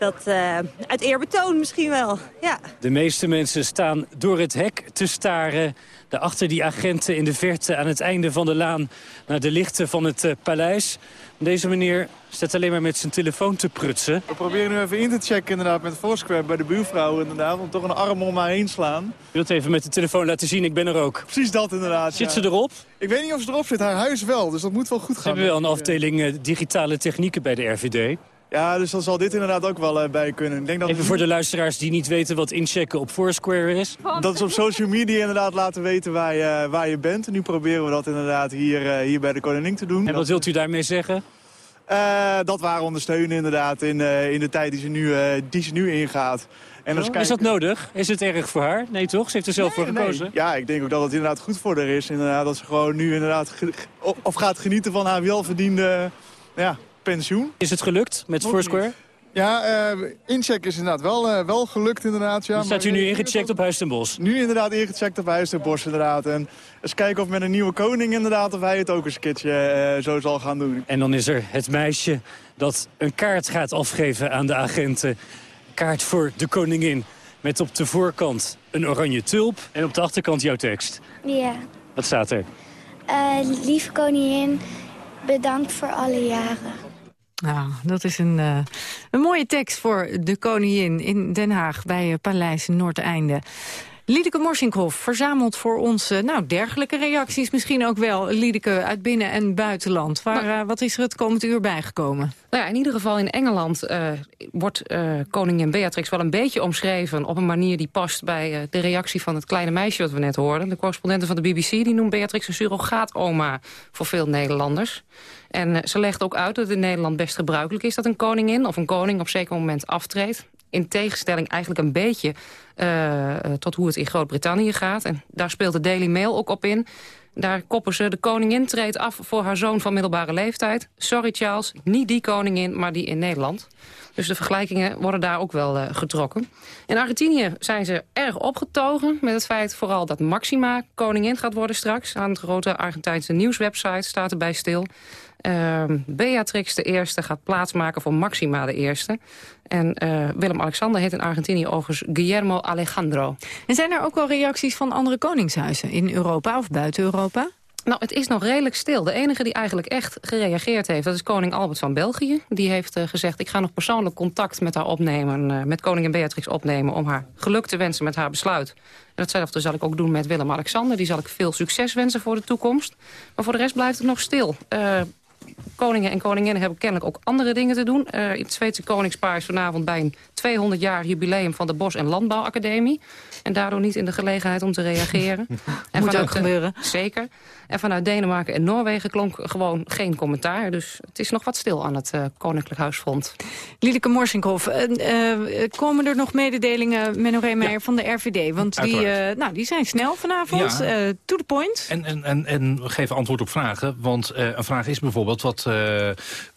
Dat uh, uit eerbetoon misschien wel, ja. De meeste mensen staan door het hek te staren. Daarachter die agenten in de verte aan het einde van de laan... naar de lichten van het uh, paleis. Deze meneer staat alleen maar met zijn telefoon te prutsen. We proberen nu even in te checken inderdaad met Foursquare bij de buurvrouw inderdaad. Om toch een arm om haar heen slaan. Je wilt even met de telefoon laten zien, ik ben er ook. Precies dat inderdaad. Zit ze erop? Ik weet niet of ze erop zit, haar huis wel. Dus dat moet wel goed gaan. Ze hebben wel een afdeling uh, digitale technieken bij de RVD. Ja, dus dan zal dit inderdaad ook wel uh, bij kunnen. Ik denk dat Even voor de luisteraars die niet weten wat inchecken op Foursquare is. Dat is op social media inderdaad laten weten waar je, waar je bent. En nu proberen we dat inderdaad hier, uh, hier bij de Koningin te doen. En wat wilt u daarmee zeggen? Uh, dat waren ondersteunen inderdaad in, in de tijd die ze nu, die ze nu ingaat. En is dat nodig? Is het erg voor haar? Nee toch? Ze heeft er zelf nee, voor gekozen. Nee. Ja, ik denk ook dat het inderdaad goed voor haar is. Inderdaad, dat ze gewoon nu inderdaad of gaat genieten van haar welverdiende ja, pensioen. Is het gelukt met Nog Foursquare? Niet. Ja, uh, incheck is inderdaad wel, uh, wel gelukt inderdaad. Ja, Dan staat u nu ingecheckt op Huis ten Bosch? Nu inderdaad ingecheckt op Huis ten Bosch inderdaad. En eens kijken of met een nieuwe koning inderdaad of hij het ook eens een keertje uh, zo zal gaan doen. En dan is er het meisje dat een kaart gaat afgeven aan de agenten. Kaart voor de koningin. Met op de voorkant een oranje tulp en op de achterkant jouw tekst. Ja. Wat staat er? lieve koningin, bedankt voor alle jaren. Nou, dat is een, uh, een mooie tekst voor de koningin in Den Haag... bij uh, Paleis Noordeinde. Liedeke Morsinkhoff verzamelt voor ons uh, nou, dergelijke reacties misschien ook wel. Liedeke uit binnen- en buitenland. Waar, nou, wat is er het komend uur bijgekomen? Nou ja, in ieder geval in Engeland wordt koningin Beatrix wel een beetje omschreven... op een manier die past bij de reactie van het kleine meisje wat we net hoorden. De correspondenten van de BBC die noemt Beatrix een surrogaat-oma voor veel Nederlanders. En ze legt ook uit dat het in Nederland best gebruikelijk is... dat een koningin of een koning op zeker moment aftreedt. In tegenstelling eigenlijk een beetje uh, tot hoe het in Groot-Brittannië gaat. En daar speelt de Daily Mail ook op in. Daar koppen ze de koningin treedt af voor haar zoon van middelbare leeftijd. Sorry Charles, niet die koningin, maar die in Nederland. Dus de vergelijkingen worden daar ook wel getrokken. In Argentinië zijn ze erg opgetogen met het feit vooral dat Maxima koningin gaat worden straks. Aan het grote Argentijnse nieuwswebsite staat erbij stil. Uh, Beatrix de Eerste gaat plaatsmaken voor Maxima de Eerste. En uh, Willem-Alexander heet in Argentinië overigens Guillermo Alejandro. En zijn er ook wel reacties van andere koningshuizen in Europa of buiten Europa? Nou, het is nog redelijk stil. De enige die eigenlijk echt gereageerd heeft, dat is koning Albert van België. Die heeft uh, gezegd, ik ga nog persoonlijk contact met haar opnemen, uh, met koningin Beatrix opnemen, om haar geluk te wensen met haar besluit. En datzelfde zal ik ook doen met Willem-Alexander. Die zal ik veel succes wensen voor de toekomst. Maar voor de rest blijft het nog stil. Uh, koningen en koninginnen hebben kennelijk ook andere dingen te doen. Uh, het Zweedse koningspaar is vanavond bij een 200 jaar jubileum van de Bos- en Landbouwacademie. En daardoor niet in de gelegenheid om te reageren. en Moet ook gebeuren. Zeker. En vanuit Denemarken en Noorwegen klonk gewoon geen commentaar. Dus het is nog wat stil aan het uh, Koninklijk Huisfront. Liedeke Morsinkhoff, uh, uh, komen er nog mededelingen, Menno Reemeijer, ja. van de RVD? Want die, nou, die zijn snel vanavond, ja. to the point. En, en, en, en geven antwoord op vragen. Want een vraag is bijvoorbeeld, wat,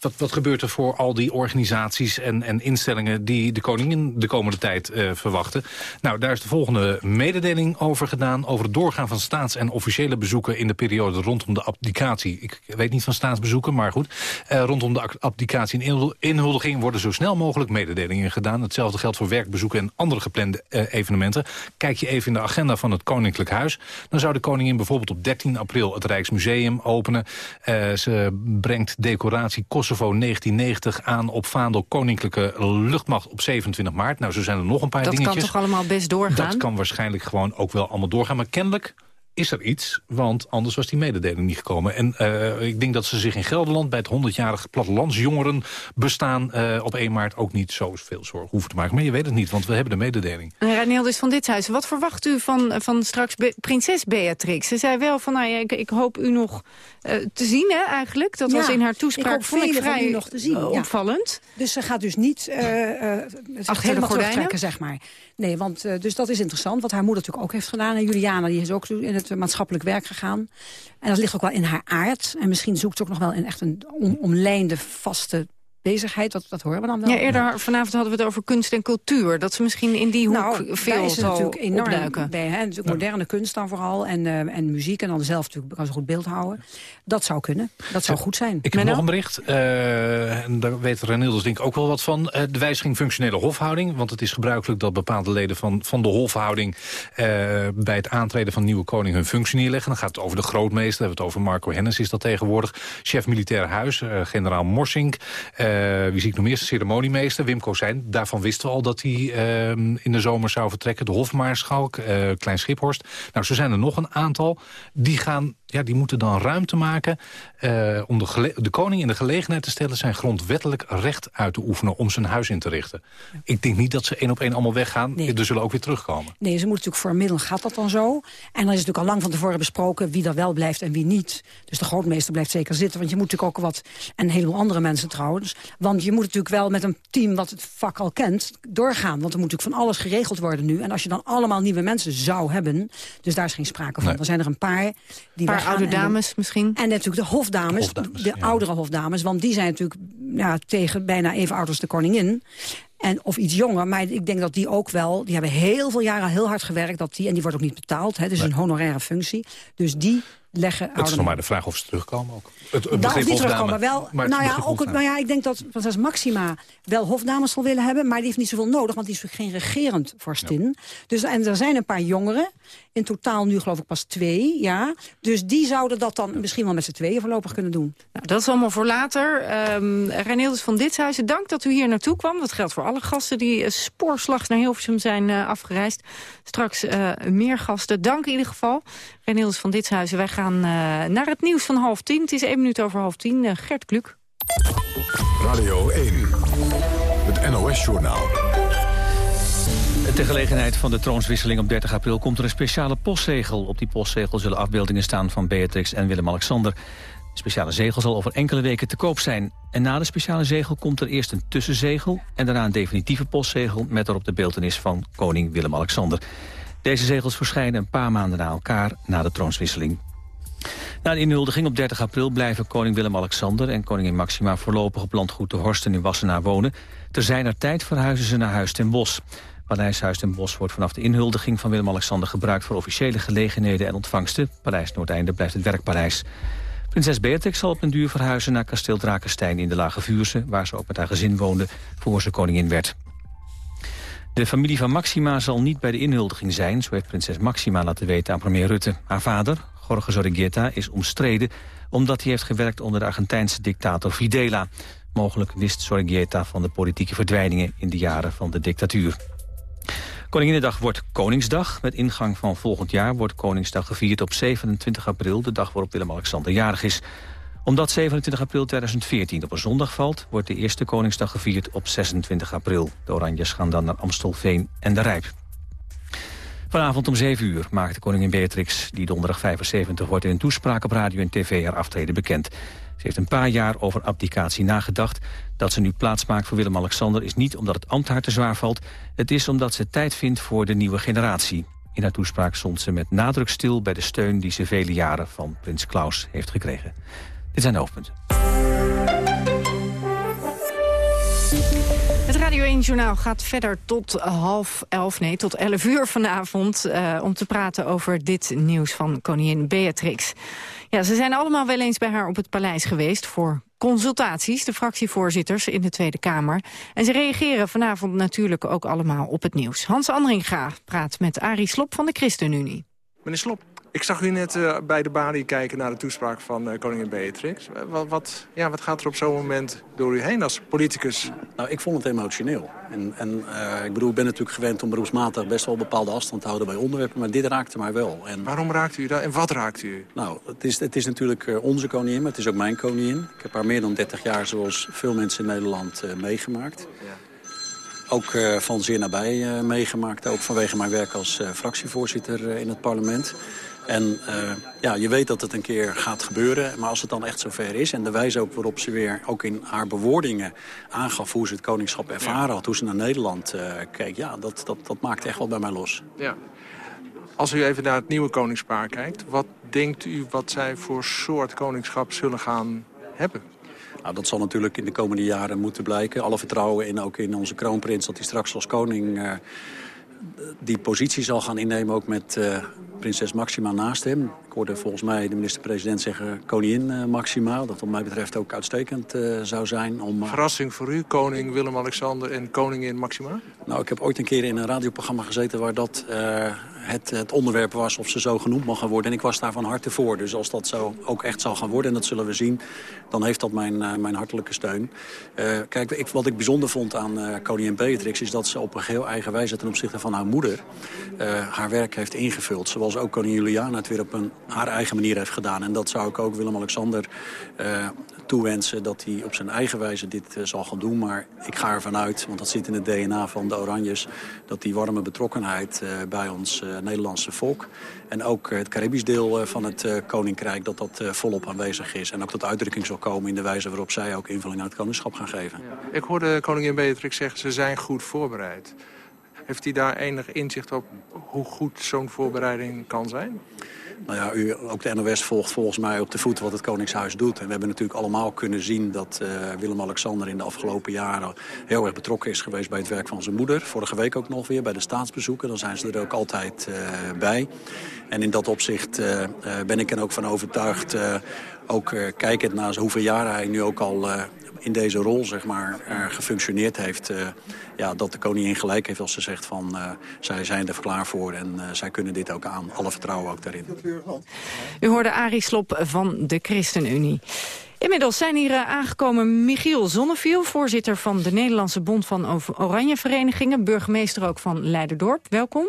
wat, wat gebeurt er voor al die organisaties en, en instellingen... die de koningin de komende tijd verwachten? Nou, daar is de volgende mededeling over gedaan... over het doorgaan van staats- en officiële bezoeken in de periode rondom de abdicatie. Ik weet niet van staatsbezoeken, maar goed. Uh, rondom de abdicatie en inhuldiging worden zo snel mogelijk mededelingen gedaan. Hetzelfde geldt voor werkbezoeken en andere geplande uh, evenementen. Kijk je even in de agenda van het Koninklijk Huis. Dan zou de koningin bijvoorbeeld op 13 april het Rijksmuseum openen. Uh, ze brengt decoratie Kosovo 1990 aan op vaandel Koninklijke Luchtmacht op 27 maart. Nou, zo zijn er nog een paar dat dingetjes. Dat kan toch allemaal best doorgaan? Dat kan waarschijnlijk gewoon ook wel allemaal doorgaan. Maar kennelijk is er iets, want anders was die mededeling niet gekomen. En uh, ik denk dat ze zich in Gelderland bij het 100-jarig plattelandsjongeren bestaan uh, op 1 maart ook niet zo veel zorgen hoeven te maken. Maar je weet het niet, want we hebben de mededeling. Raniel is van dit huis. Wat verwacht u van, van straks Be prinses Beatrix? Ze zei wel van, nou ja, ik, ik hoop u nog uh, te zien hè, eigenlijk. Dat ja, was in haar toespraak ik vond ik vrij nog te zien, opvallend. Ja. Dus ze gaat dus niet achter de gordijnen, zeg maar. Nee, want dus dat is interessant, wat haar moeder natuurlijk ook heeft gedaan. En Juliana, die is ook in het maatschappelijk werk gegaan. En dat ligt ook wel in haar aard. En misschien zoekt ze ook nog wel in echt een om, omlijnde, vaste bezigheid, dat, dat horen we dan wel. Ja, eerder vanavond hadden we het over kunst en cultuur. Dat ze misschien in die hoek nou, veel is natuurlijk enorm opduiken. bij. Hè? Natuurlijk moderne kunst dan vooral en, eh, en muziek. En dan zelf natuurlijk kan ze goed beeld houden. Dat zou kunnen. Dat zou goed zijn. Ik heb nog een bericht. eh, en daar weet Renilders denk ik ook wel wat van. Eh, de wijziging functionele hofhouding. Want het is gebruikelijk dat bepaalde leden van, van de hofhouding... eh, bij het aantreden van nieuwe koning hun functie neerleggen. Dan gaat het over de grootmeester. Hebben we het over Marco Hennis is dat tegenwoordig. Chef militair huis, eh, generaal Morsink. Eh, wie zie ik nog meer? Ceremoniemeester, Wim Kozijn. Daarvan wisten we al dat hij eh, in de zomer zou vertrekken. De hofmaarschalk, eh, Klein Schiphorst. Nou, zo zijn er nog een aantal. Die, gaan, ja, die moeten dan ruimte maken... eh, om de, de koning in de gelegenheid te stellen... zijn grondwettelijk recht uit te oefenen om zijn huis in te richten. Ik denk niet dat ze één op één allemaal weggaan. Er zullen ook weer terugkomen. Nee, ze moeten natuurlijk voor een middel gaat dat dan zo. En dan is het natuurlijk al lang van tevoren besproken wie er wel blijft en wie niet. Dus de grootmeester blijft zeker zitten. Want je moet natuurlijk ook wat, en een heleboel andere mensen trouwens. Want je moet natuurlijk wel met een team wat het vak al kent doorgaan. Want er moet natuurlijk van alles geregeld worden nu. En als je dan allemaal nieuwe mensen zou hebben, dus daar is geen sprake van. Nee. Dan zijn er een paar die paar oude en de- dames misschien. En natuurlijk de hofdames, de oudere hofdames. Want die zijn natuurlijk ja, tegen bijna even oud als de koningin. En, of iets jonger, maar ik denk dat die ook wel... die hebben heel veel jaren heel hard gewerkt. Dat die, en die wordt ook niet betaald. Hè, dus een honoraire functie. Dus die leggen Het is nog maar de vraag of ze terugkomen ook. Het, het niet terugkomen. Wel, maar nou, ja, ook, nou ja, ik denk dat prinses Maxima wel hofdames zal willen hebben... maar die heeft niet zoveel nodig, want die is natuurlijk geen regerend vorstin. Dus, en er zijn een paar jongeren. In totaal nu geloof ik pas twee, ja. Dus die zouden dat dan misschien wel met z'n tweeën voorlopig kunnen doen. Nou, dat is allemaal voor later. Um, Reinoudus van Ditshuizen, dank dat u hier naartoe kwam. Dat geldt voor alle gasten die eh, spoorslags naar Hilversum zijn eh, afgereisd. Straks eh, meer gasten. Dank in ieder geval. Reinoudus van Ditshuizen, wij gaan eh, naar het nieuws van half tien. Het is één minuut over half tien. Eh, Gert Kluk. Radio 1, het NOS-journaal. Ter gelegenheid van de troonswisseling op 30 april komt er een speciale postzegel. Op die postzegel zullen afbeeldingen staan van Beatrix en Willem-Alexander. De speciale zegel zal over enkele weken te koop zijn. En na de speciale zegel komt er eerst een tussenzegel... en daarna een definitieve postzegel met erop de beeltenis van koning Willem-Alexander. Deze zegels verschijnen een paar maanden na elkaar na de troonswisseling. Na de inhuldiging op 30 april blijven koning Willem-Alexander... en koningin Maxima voorlopig op landgoed de Horsten in Wassenaar wonen. Ter zijner tijd verhuizen ze naar Huis ten Bosch. Paleis Huis ten Bosch wordt vanaf de inhuldiging van Willem-Alexander... gebruikt voor officiële gelegenheden en ontvangsten. Paleis Noordeinde blijft het werkpaleis. Prinses Beatrix zal op een duur verhuizen naar kasteel Drakenstein in de Lage Vuurse... waar ze ook met haar gezin woonde voor ze koningin werd. De familie van Maxima zal niet bij de inhuldiging zijn... zo heeft prinses Maxima laten weten aan premier Rutte. Haar vader, Jorge Zorreguieta, is omstreden... omdat hij heeft gewerkt onder de Argentijnse dictator Videla. Mogelijk wist Zorreguieta van de politieke verdwijningen... in de jaren van de dictatuur. Koninginnedag wordt Koningsdag. Met ingang van volgend jaar wordt Koningsdag gevierd op 27 april... de dag waarop Willem-Alexander jarig is. Omdat 27 april 2014 op een zondag valt... wordt de eerste Koningsdag gevierd op 26 april. De Oranjes gaan dan naar Amstelveen en de Rijp. Vanavond om 7 uur maakte koningin Beatrix, die donderdag 75 wordt... in een toespraak op radio en tv haar aftreden bekend. Ze heeft een paar jaar over abdicatie nagedacht. Dat ze nu plaats maakt voor Willem-Alexander is niet omdat het ambt haar te zwaar valt. Het is omdat ze tijd vindt voor de nieuwe generatie. In haar toespraak stond ze met nadruk stil bij de steun... die ze vele jaren van prins Klaus heeft gekregen. Dit zijn de hoofdpunten. Het Radio 1-journaal gaat verder tot half elf, nee, tot elf uur vanavond... Uh, om te praten over dit nieuws van koningin Beatrix. Ja, ze zijn allemaal wel eens bij haar op het paleis geweest... voor consultaties, de fractievoorzitters in de Tweede Kamer. En ze reageren vanavond natuurlijk ook allemaal op het nieuws. Hans Andringa praat met Arie Slop van de ChristenUnie. Meneer Slop, ik zag u net uh, bij de balie kijken naar de toespraak van uh, koningin Beatrix. Uh, wat, wat, ja, wat gaat er op zo'n moment door u heen als politicus? Nou, ik vond het emotioneel. En, en ik bedoel, ik ben natuurlijk gewend om beroepsmatig best wel bepaalde afstand te houden bij onderwerpen. Maar dit raakte mij wel. En, Waarom raakt u dat en wat raakt u? Nou, het is, het is natuurlijk onze koningin, maar het is ook mijn koningin. Ik heb haar meer dan 30 jaar, zoals veel mensen in Nederland, meegemaakt. Ja. Ook uh, van zeer nabij uh, meegemaakt. Ook vanwege mijn werk als uh, fractievoorzitter in het parlement. En ja, je weet dat het een keer gaat gebeuren. Maar als het dan echt zover is... en de wijze ook waarop ze weer ook in haar bewoordingen aangaf... hoe ze het koningschap ervaren had, hoe ze naar Nederland keek... ja, dat, dat, dat maakt echt wel bij mij los. Ja. Als u even naar het nieuwe koningspaar kijkt... wat denkt u wat zij voor soort koningschap zullen gaan hebben? Nou, dat zal natuurlijk in de komende jaren moeten blijken. Alle vertrouwen in, ook in onze kroonprins, dat hij straks als koning... Uh, die positie zal gaan innemen, ook met uh, prinses Maxima naast hem. Ik hoorde volgens mij de minister-president zeggen koningin uh, Maxima. Dat wat mij betreft ook uitstekend uh, zou zijn. Om, Verrassing voor u, koning Willem-Alexander en koningin Maxima? Nou, ik heb ooit een keer in een radioprogramma gezeten waar dat het, het, onderwerp was of ze zo genoemd mag worden. En ik was daar van harte voor. Dus als dat zo ook echt zal gaan worden, en dat zullen we zien... dan heeft dat mijn, uh, mijn hartelijke steun. Uh, kijk, wat ik bijzonder vond aan uh, koningin Beatrix... is dat ze op een geheel eigen wijze ten opzichte van haar moeder... haar werk heeft ingevuld. Zoals ook koningin Juliana het weer op een, haar eigen manier heeft gedaan. En dat zou ik ook Willem-Alexander toewensen... dat hij op zijn eigen wijze dit zal gaan doen. Maar ik ga ervan uit, want dat zit in het DNA van de Oranjes... dat die warme betrokkenheid bij ons Nederlandse volk. En ook het Caribisch deel van het Koninkrijk, dat dat volop aanwezig is. En ook tot uitdrukking zal komen in de wijze waarop zij ook invulling aan het koningschap gaan geven. Ik hoorde koningin Beatrix zeggen, ze zijn goed voorbereid. Heeft hij daar enig inzicht op hoe goed zo'n voorbereiding kan zijn? Nou ja, u, ook de NOS volgt volgens mij op de voet wat het Koningshuis doet. En we hebben natuurlijk allemaal kunnen zien dat uh, Willem-Alexander in de afgelopen jaren heel erg betrokken is geweest bij het werk van zijn moeder. Vorige week ook nog weer bij de staatsbezoeken. Dan zijn ze er ook altijd uh, bij. En in dat opzicht uh, ben ik er ook van overtuigd, ook kijkend naar hoeveel jaren hij nu ook al in deze rol zeg maar, gefunctioneerd heeft... Ja, dat de koningin gelijk heeft als ze zegt van... Uh, zij zijn er klaar voor en uh, zij kunnen dit ook aan. Alle vertrouwen ook daarin. U hoorde Arie Slop van de ChristenUnie. Inmiddels zijn hier aangekomen Michiel Zonneviel... voorzitter van de Nederlandse Bond van Oranje Verenigingen... burgemeester ook van Leiderdorp. Welkom.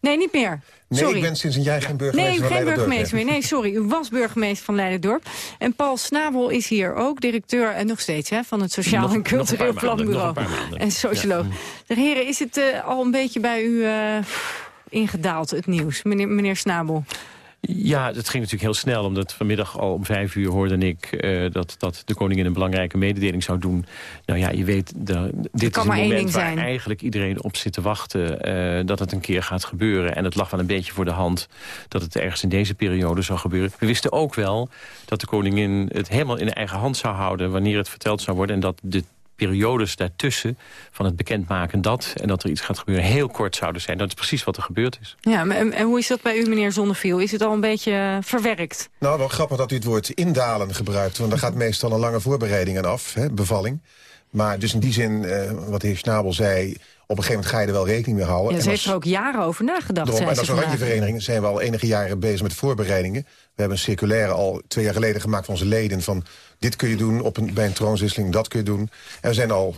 Nee, niet meer. Nee, sorry. ik ben sinds een jaar geen burgemeester nee, van geen Leiderdorp. burgemeester meer. Nee, sorry. U was burgemeester van Leiderdorp. En Paul Snabel is hier ook, directeur, en nog steeds, hè, van het Sociaal Nog- en nog een Cultureel Planbureau. nog een paar maanden. En socioloog. De heren, is het eh, al een beetje bij u eh, ingedaald, het nieuws? Meneer, meneer Snabel. Ja, het ging natuurlijk heel snel, omdat vanmiddag al om vijf uur hoorde ik eh, dat, dat de koningin een belangrijke mededeling zou doen. Nou ja, je weet, de, dit kan is een moment waar zijn. eigenlijk iedereen op zit te wachten eh, dat het een keer gaat gebeuren. En het lag wel een beetje voor de hand dat het ergens in deze periode zou gebeuren. We wisten ook wel dat de koningin het helemaal in eigen hand zou houden wanneer het verteld zou worden. En dat de periodes daartussen van het bekendmaken dat en dat er iets gaat gebeuren heel kort zouden zijn. Dat is precies wat er gebeurd is. Ja, maar- en, en hoe is dat bij u, meneer Zonneviel? Is het al een beetje eh, verwerkt? Nou, wel grappig dat u het woord indalen gebruikt. Want daar gaat meestal een lange voorbereiding aan af, hè, bevalling. Maar dus in die zin, eh, wat de heer Schnabel zei... op een gegeven moment ga je er wel rekening mee houden. Ja, En ze als- heeft er ook jaren over nagedacht, Daarom, zei en als Oranje vandaag. Vereniging zijn we al enige jaren bezig met voorbereidingen. We hebben een circulaire al twee jaar geleden gemaakt van onze leden... van dit kun je doen op een, bij een troonswisseling, dat kun je doen. En we zijn al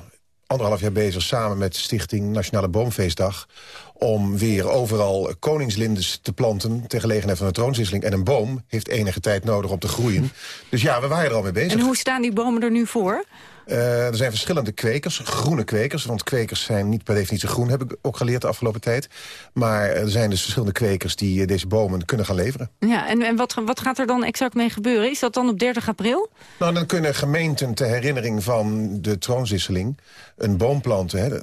anderhalf jaar bezig samen met Stichting Nationale Boomfeestdag... om weer overal koningslindes te planten... ter gelegenheid van de troonswisseling. En een boom heeft enige tijd nodig om te groeien. Dus ja, we waren er al mee bezig. En hoe staan die bomen er nu voor? Eh, er zijn verschillende kwekers, groene kwekers. Want kwekers zijn niet per definitie groen, heb ik ook geleerd de afgelopen tijd. Maar er zijn dus verschillende kwekers die eh, deze bomen kunnen gaan leveren. Ja, en, en wat, wat gaat er dan exact mee gebeuren? Is dat dan op 30 april? Nou, dan kunnen gemeenten ter herinnering van de troonswisseling een boom planten. Hè.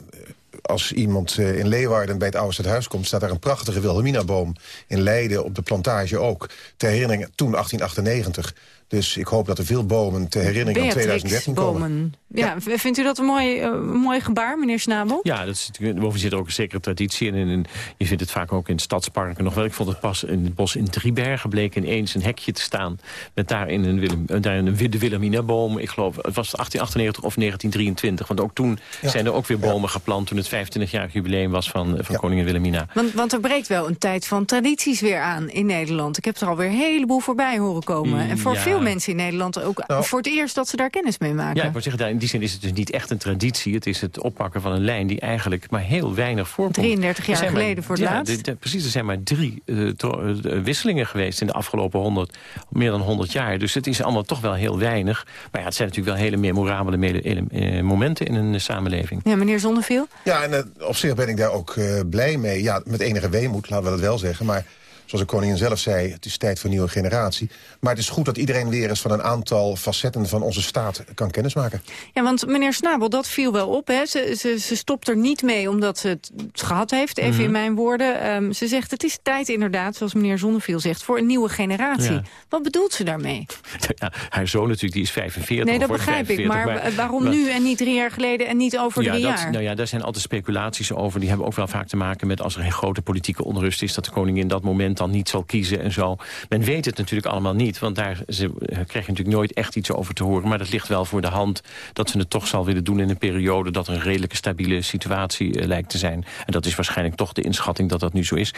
Als iemand eh, in Leeuwarden bij het oude stadhuis komt... staat daar een prachtige Wilhelminaboom. In Leiden op de plantage ook. Ter herinnering toen 1898. Dus ik hoop dat er veel bomen ter herinnering aan 2013 komen. bomen. Ja, v- vindt u dat een mooi, eh, een mooi gebaar, meneer Snabel? Ja, dat is, natuurlijk- bovendien zit er ook een zekere traditie in. En, en je vindt het vaak ook in stadsparken nog wel. Ik vond het pas in het bos in Driebergen bleek ineens een hekje te staan. Met daarin een, Willem, eh, daarin een de Wilhelminaboom. Ik geloof, het was 1898 of 1923. Want ook toen zijn er ook weer bomen geplant... toen het 25-jarig jubileum was van, van koningin Wilhelmina. Want, want er breekt wel een tijd van tradities weer aan in Nederland. Ik heb er alweer een heleboel voorbij horen komen. En voor Ja. Veel mensen in Nederland ook Nou. voor het eerst dat ze daar kennis mee maken. Ja, ik moet zeggen, in die zin is het dus niet echt een traditie. Het is het oppakken van een lijn die eigenlijk maar heel weinig voorkomt. 33 jaar maar- geleden voor het ja, laatst. de- de- precies, er zijn maar drie eh, eh, wisselingen geweest in de afgelopen 100, meer dan 100 jaar. Dus het is allemaal toch wel heel weinig. Maar ja, het zijn natuurlijk wel hele memorabele eh, momenten in een samenleving. Ja, meneer Zonneveel? Ja, en op zich ben ik daar ook eh, blij mee. Ja, met enige weemoed, laten we dat wel zeggen. Maar zoals de koningin zelf zei, het is tijd voor een nieuwe generatie. Maar het is goed dat iedereen weer eens van een aantal facetten van onze staat kan kennismaken. Ja, want meneer Snabel, dat viel wel op. Hè? Ze, ze, ze stopt er niet mee omdat ze het gehad heeft, even Mhm. in mijn woorden. Ehm, ze zegt het is tijd inderdaad, zoals meneer Zonneviel zegt, voor een nieuwe generatie. Ja. Wat bedoelt ze daarmee? Ja, haar zoon natuurlijk, die is 45. nee, dat begrijp ik. 45, Maar, waarom maar- nu en niet drie jaar geleden en niet over ja, drie dat, jaar? Nou ja, daar zijn altijd speculaties over. Die hebben ook wel vaak te maken met als er een grote politieke onrust is... dat de koningin dat moment dan niet zal kiezen en zo. Men weet het natuurlijk allemaal niet, want daar ze, eh, krijg je natuurlijk nooit echt iets over te horen. Maar dat ligt wel voor de hand dat ze het toch zal willen doen in een periode... dat een redelijke stabiele situatie eh, lijkt te zijn. En dat is waarschijnlijk toch de inschatting dat dat nu zo is.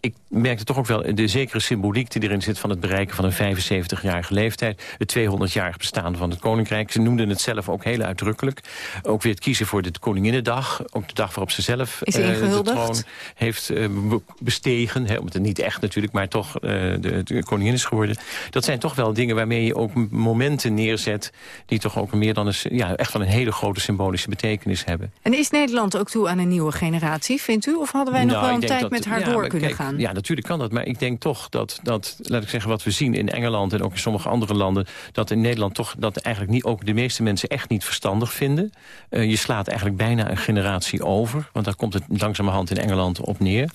Ik merkte toch ook wel de zekere symboliek die erin zit... van het bereiken van een 75-jarige leeftijd. Het 200-jarig bestaan van het koninkrijk. Ze noemden het zelf ook heel uitdrukkelijk. Ook weer het kiezen voor de Koninginnedag. Ook de dag waarop ze zelf eh, de troon heeft be- bestegen. Omdat het niet echt natuurlijk, maar toch eh, de, de koningin is geworden. Dat zijn toch wel dingen waarmee je ook momenten neerzet... die toch ook meer dan een, ja, echt wel een hele grote symbolische betekenis hebben. En is Nederland ook toe aan een nieuwe generatie, vindt u? Of hadden wij nog Nou, wel een tijd dat- met haar ja, door kunnen kijk, gaan? Ja, natuurlijk kan dat. Maar ik denk toch dat, dat, laat ik zeggen, wat we zien in Engeland... en ook in sommige andere landen... dat in Nederland toch dat eigenlijk niet, ook de meeste mensen echt niet verstandig vinden. Eh, je slaat eigenlijk bijna een generatie over. Want daar komt het langzamerhand in Engeland op neer.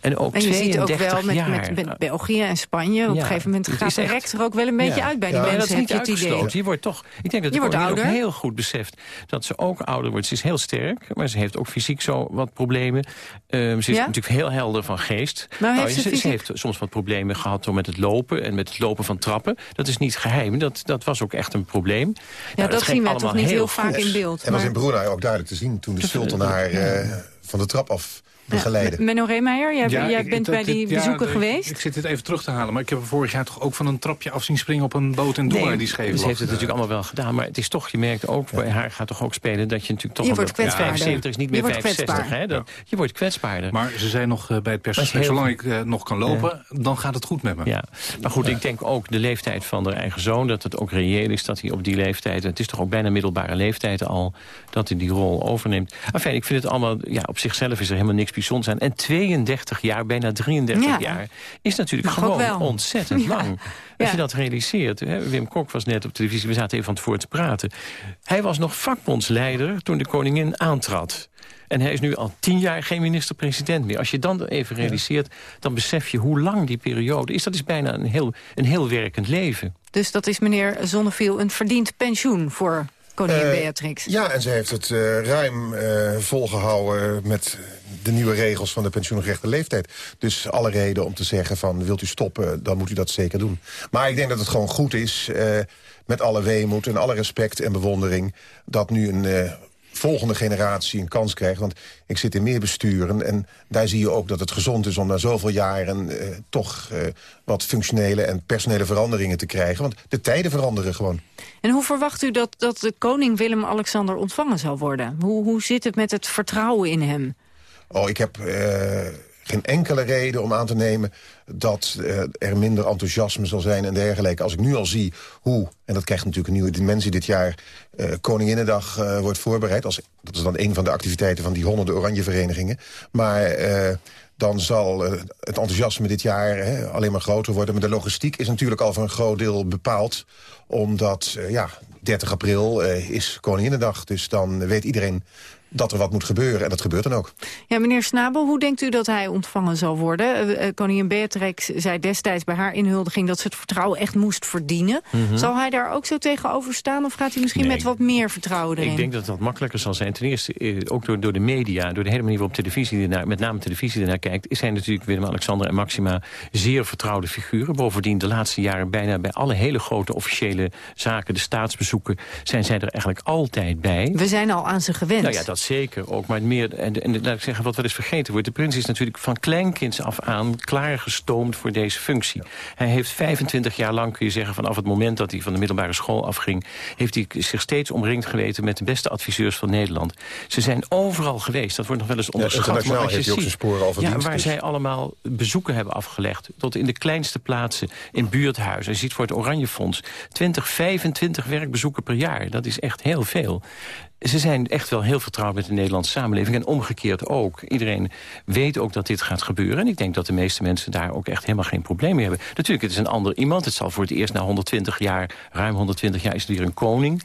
En ook En je ziet ook 32 wel met, jaar. Met, met België en Spanje... op een gegeven moment het gaat de er ook wel een beetje Ja. uit bij die Ja, mensen, dat is niet heb je het idee. uitgesloten. Je wordt toch, ik denk dat Je de wordt ook heel goed beseft dat ze ook ouder wordt. Ze is heel sterk, maar ze heeft ook fysiek zo wat problemen. Ehm, ze is Ja? natuurlijk heel helder van geest. Maar heeft Nou, ze ze, fysiek- heeft soms wat problemen gehad met het lopen en met het lopen van trappen. Dat is niet geheim, dat, dat was ook echt een probleem. Ja, Nou, dat zien wij toch niet heel vaak in beeld. En was in Brunei ook duidelijk te zien toen de sultan haar eh, van de trap af begeleidde. Menno Reemeijer, jij, Ja, jij ik- bent dat- bij die dit- bezoeken geweest. Ik zit dit even terug te halen, maar ik heb vorig jaar toch ook van een trapje af zien springen op een boot in Dubai die scheef ze heeft het natuurlijk allemaal wel gedaan. Maar het is toch, je merkt ook, bij haar gaat toch ook spelen... dat je natuurlijk toch... Je wordt kwetsbaarder. 75 is niet meer wordt 65, kwetsbaar. hè? Dat, Je wordt kwetsbaarder. Maar ze zei nog eh, bij het heel zolang ik eh, nog kan lopen, dan gaat het goed met me. Ja, maar goed, ik denk ook de leeftijd van de eigen zoon... dat het ook reëel is dat hij op die leeftijd... het is toch ook bijna middelbare leeftijd al... dat hij die rol overneemt. Enfin, ik vind het allemaal... Ja, op zichzelf is er helemaal niks aan. En 32 jaar, bijna 33 Ja. jaar... is natuurlijk Mag gewoon ontzettend Ja. lang. Als Ja. je dat realiseert. Hè, Wim Kok was net op televisie, we zaten even van tevoren te praten. Hij was nog vakbondsleider toen de koningin aantrad. En hij is nu al tien jaar geen minister-president meer. Als je dan even realiseert, dan besef je hoe lang die periode is. Dat is bijna een heel, een heel werkend leven. Dus dat is meneer Zonneviel een verdiend pensioen voor koningin Eh, Beatrix. Ja, en ze heeft het eh, ruim eh, volgehouden met de nieuwe regels van de pensioenrechte leeftijd. Dus alle reden om te zeggen van wilt u stoppen, dan moet u dat zeker doen. Maar ik denk dat het gewoon goed is, met alle weemoed en alle respect en bewondering... dat nu een volgende generatie een kans krijgt. Want ik zit in meer besturen en daar zie je ook dat het gezond is... om na zoveel jaren eh, toch eh, wat functionele en personele veranderingen te krijgen. Want de tijden veranderen gewoon. En hoe verwacht u dat, dat de koning Willem-Alexander ontvangen zal worden? Hoe, hoe zit het met het vertrouwen in hem? Oh, ik heb eh, geen enkele reden om aan te nemen dat eh, er minder enthousiasme zal zijn en dergelijke. Als ik nu al zie hoe, en dat krijgt natuurlijk een nieuwe dimensie dit jaar... eh Koninginnedag eh, wordt voorbereid. Als, dat is dan een van de activiteiten van die honderden oranje verenigingen. Maar... dan zal het enthousiasme dit jaar alleen maar groter worden. Maar de logistiek is natuurlijk al voor een groot deel bepaald. Omdat, ja, 30 april is Koninginnedag. Dus dan weet iedereen dat er wat moet gebeuren. En dat gebeurt dan ook. Ja, meneer Snabel, hoe denkt u dat hij ontvangen zal worden? Eh, eh, koningin Beatrix zei destijds bij haar inhuldiging... dat ze het vertrouwen echt moest verdienen. Mhm. Zal hij daar ook zo tegenover staan? Of gaat hij misschien Nee. met wat meer vertrouwen erin? Ik denk dat dat makkelijker zal zijn. Ten eerste, eh, ook door, door de media, door de hele manier waarop televisie ernaar, met name televisie ernaar kijkt, zijn natuurlijk Willem-Alexander en Maxima zeer vertrouwde figuren. Bovendien de laatste jaren bijna bij alle hele grote officiële zaken, de staatsbezoeken, zijn zij er eigenlijk altijd bij. We zijn al aan ze gewend. Nou ja, dat zeker ook. Maar meer, en, en laat ik zeggen, wat wel eens vergeten wordt... de prins is natuurlijk van kleinkinds af aan klaargestoomd voor deze functie. Hij heeft 25 jaar lang, kun je zeggen, vanaf het moment dat hij van de middelbare school afging... heeft hij zich steeds omringd geweten met de beste adviseurs van Nederland. Ze zijn overal geweest, dat wordt nog wel eens onderschat. maar als je heeft hij ook ziet, zijn sporen al verdiend, Ja, waar dus. zij allemaal bezoeken hebben afgelegd. Tot in de kleinste plaatsen, in buurthuizen. Je ziet voor het Oranje Fonds 20, 25 werkbezoeken per jaar. Dat is echt heel veel. Ze zijn echt wel heel vertrouwd met de Nederlandse samenleving. En omgekeerd ook. Iedereen weet ook dat dit gaat gebeuren. En ik denk dat de meeste mensen daar ook echt helemaal geen probleem mee hebben. Natuurlijk, het is een ander iemand. Het zal voor het eerst na 120 jaar, ruim 120 jaar, is er weer een koning.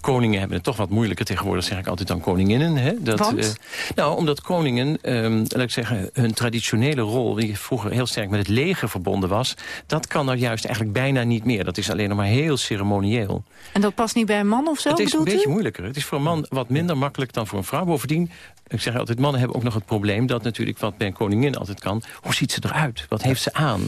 Koningen hebben het toch wat moeilijker tegenwoordig, zeg ik altijd, dan koninginnen. Hè? Dat, Want? eh, nou, omdat koningen, ehm, laat ik zeggen, hun traditionele rol... die vroeger heel sterk met het leger verbonden was... dat kan nou juist eigenlijk bijna niet meer. Dat is alleen nog maar heel ceremonieel. En dat past niet bij een man of zo, het is een beetje u? moeilijker. Het is voor een man wat minder makkelijk dan voor een vrouw. Bovendien, ik zeg altijd, mannen hebben ook nog het probleem... dat natuurlijk wat bij een koningin altijd kan... hoe ziet ze eruit? Wat heeft ze aan?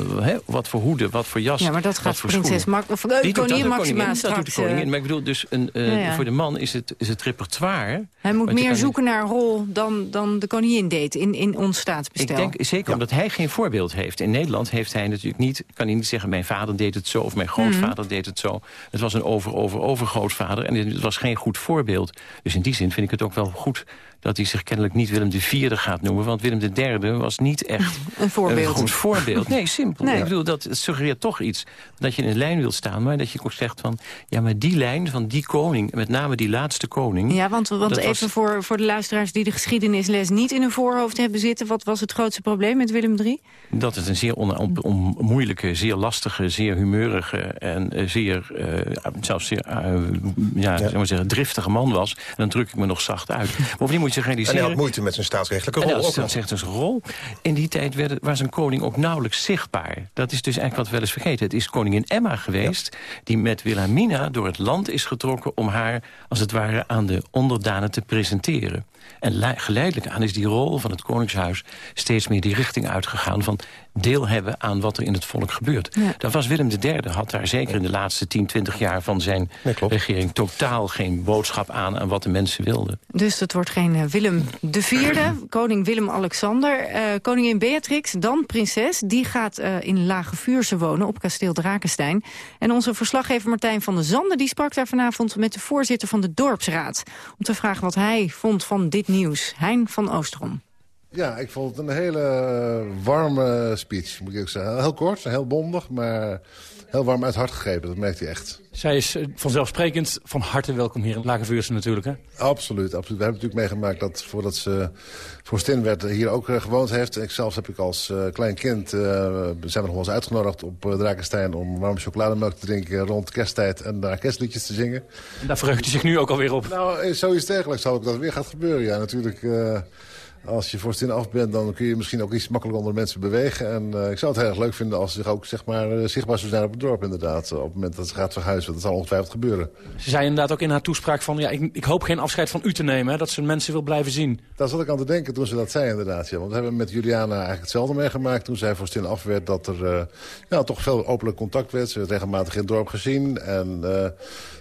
Wat voor hoede? Wat voor jas? Ja, maar dat gaat voor prinses eh, dat, koningin Maxima koningin, dat doet de straks, koningin. eh, Maar ik bedoel, dus een, Ja, voor de man is het, is het repertoire... Hij moet meer zoeken naar een rol dan, dan de koningin deed in, in ons Ik staatsbestel. denk zeker omdat hij geen voorbeeld heeft. In Nederland heeft hij natuurlijk niet, kan hij niet zeggen... mijn vader deed het zo of mijn grootvader deed het zo. Het was een over, over, overgrootvader en het was geen goed voorbeeld. Dus in die zin vind ik het ook wel goed dat hij zich kennelijk niet Willem IV gaat noemen. Want Willem III was niet echt Een voorbeeld. een goed voorbeeld. Nee, simpel. Nee. Ik bedoel, dat suggereert toch iets. Dat je in een lijn wilt staan, maar dat je ook zegt van... ja, maar die lijn van die koning, met name die laatste koning... Ja, want, want even was- voor, voor de luisteraars die de geschiedenisles niet in hun voorhoofd hebben zitten... wat was het grootste probleem met Willem III? Dat het een zeer on, on- on- moeilijke, zeer lastige, zeer humeurige... en eh, zeer, eh, zelfs zeer, eh, ja, zeg maar zeggen, driftige man was. En dan druk ik me nog zacht uit. Bovendien moet je En hij had moeite met zijn staatsrechtelijke En rol dat zegt dus rol. In die tijd werd, was een koning ook nauwelijks zichtbaar. Dat is dus eigenlijk wat we wel eens vergeten. Het is koningin Emma geweest die met Wilhelmina door het land is getrokken... om haar, als het ware, aan de onderdanen te presenteren. En geleidelijk aan is die rol van het koningshuis... steeds meer die richting uitgegaan van deel hebben aan wat er in het volk gebeurt. Ja. Daar was Willem III, had daar zeker in de laatste 10, 20 jaar... van zijn regering totaal geen boodschap aan aan wat de mensen wilden. Dus het wordt geen Willem IV, koning Willem-Alexander. eh, koningin Beatrix, dan prinses. Die gaat eh, in Lage Vuurse wonen op kasteel Drakenstein. En onze verslaggever Martijn van der Zanden... die sprak daar vanavond met de voorzitter van de dorpsraad... om te vragen wat hij vond van dit nieuws. Hein van Oosterom. Ja, ik vond het een hele eh, warme speech, moet ik zeggen. Heel kort, heel bondig, maar heel warm uit het hart gegrepen. Dat merkt hij echt. Zij is eh, vanzelfsprekend van harte welkom hier in Lagervuurse natuurlijk. Hè? Absoluut, absoluut. We hebben natuurlijk meegemaakt dat voordat ze vorstin werd hier ook eh, gewoond heeft. Ik zelf heb ik als eh, klein kind, eh, zijn we nog wel eens uitgenodigd op uh, Drakenstein... om warme chocolademelk te drinken rond kersttijd en daar kerstliedjes te zingen. En daar verheugt hij zich nu ook alweer op. Nou, eh, zoiets dergelijks zal ook dat weer gaat gebeuren. Ja, natuurlijk... Uh, als je vorstin af bent, dan kun je misschien ook iets makkelijker onder mensen bewegen. En uh, ik zou het heel erg leuk vinden als ze zich ook zeg maar, uh, zichtbaar zou zijn op het dorp inderdaad. Op het moment dat ze gaat verhuizen. Dat zal ongetwijfeld gebeuren. Ze zei inderdaad ook in haar toespraak van... ja, ik, ik hoop geen afscheid van u te nemen, hè, dat ze mensen wil blijven zien. Daar zat ik aan te denken toen ze dat zei inderdaad. Ja. Want we hebben met Juliana eigenlijk hetzelfde meegemaakt. Toen zij vorstin af werd dat er uh, ja, toch veel openlijk contact werd. Ze werd regelmatig in het dorp gezien. En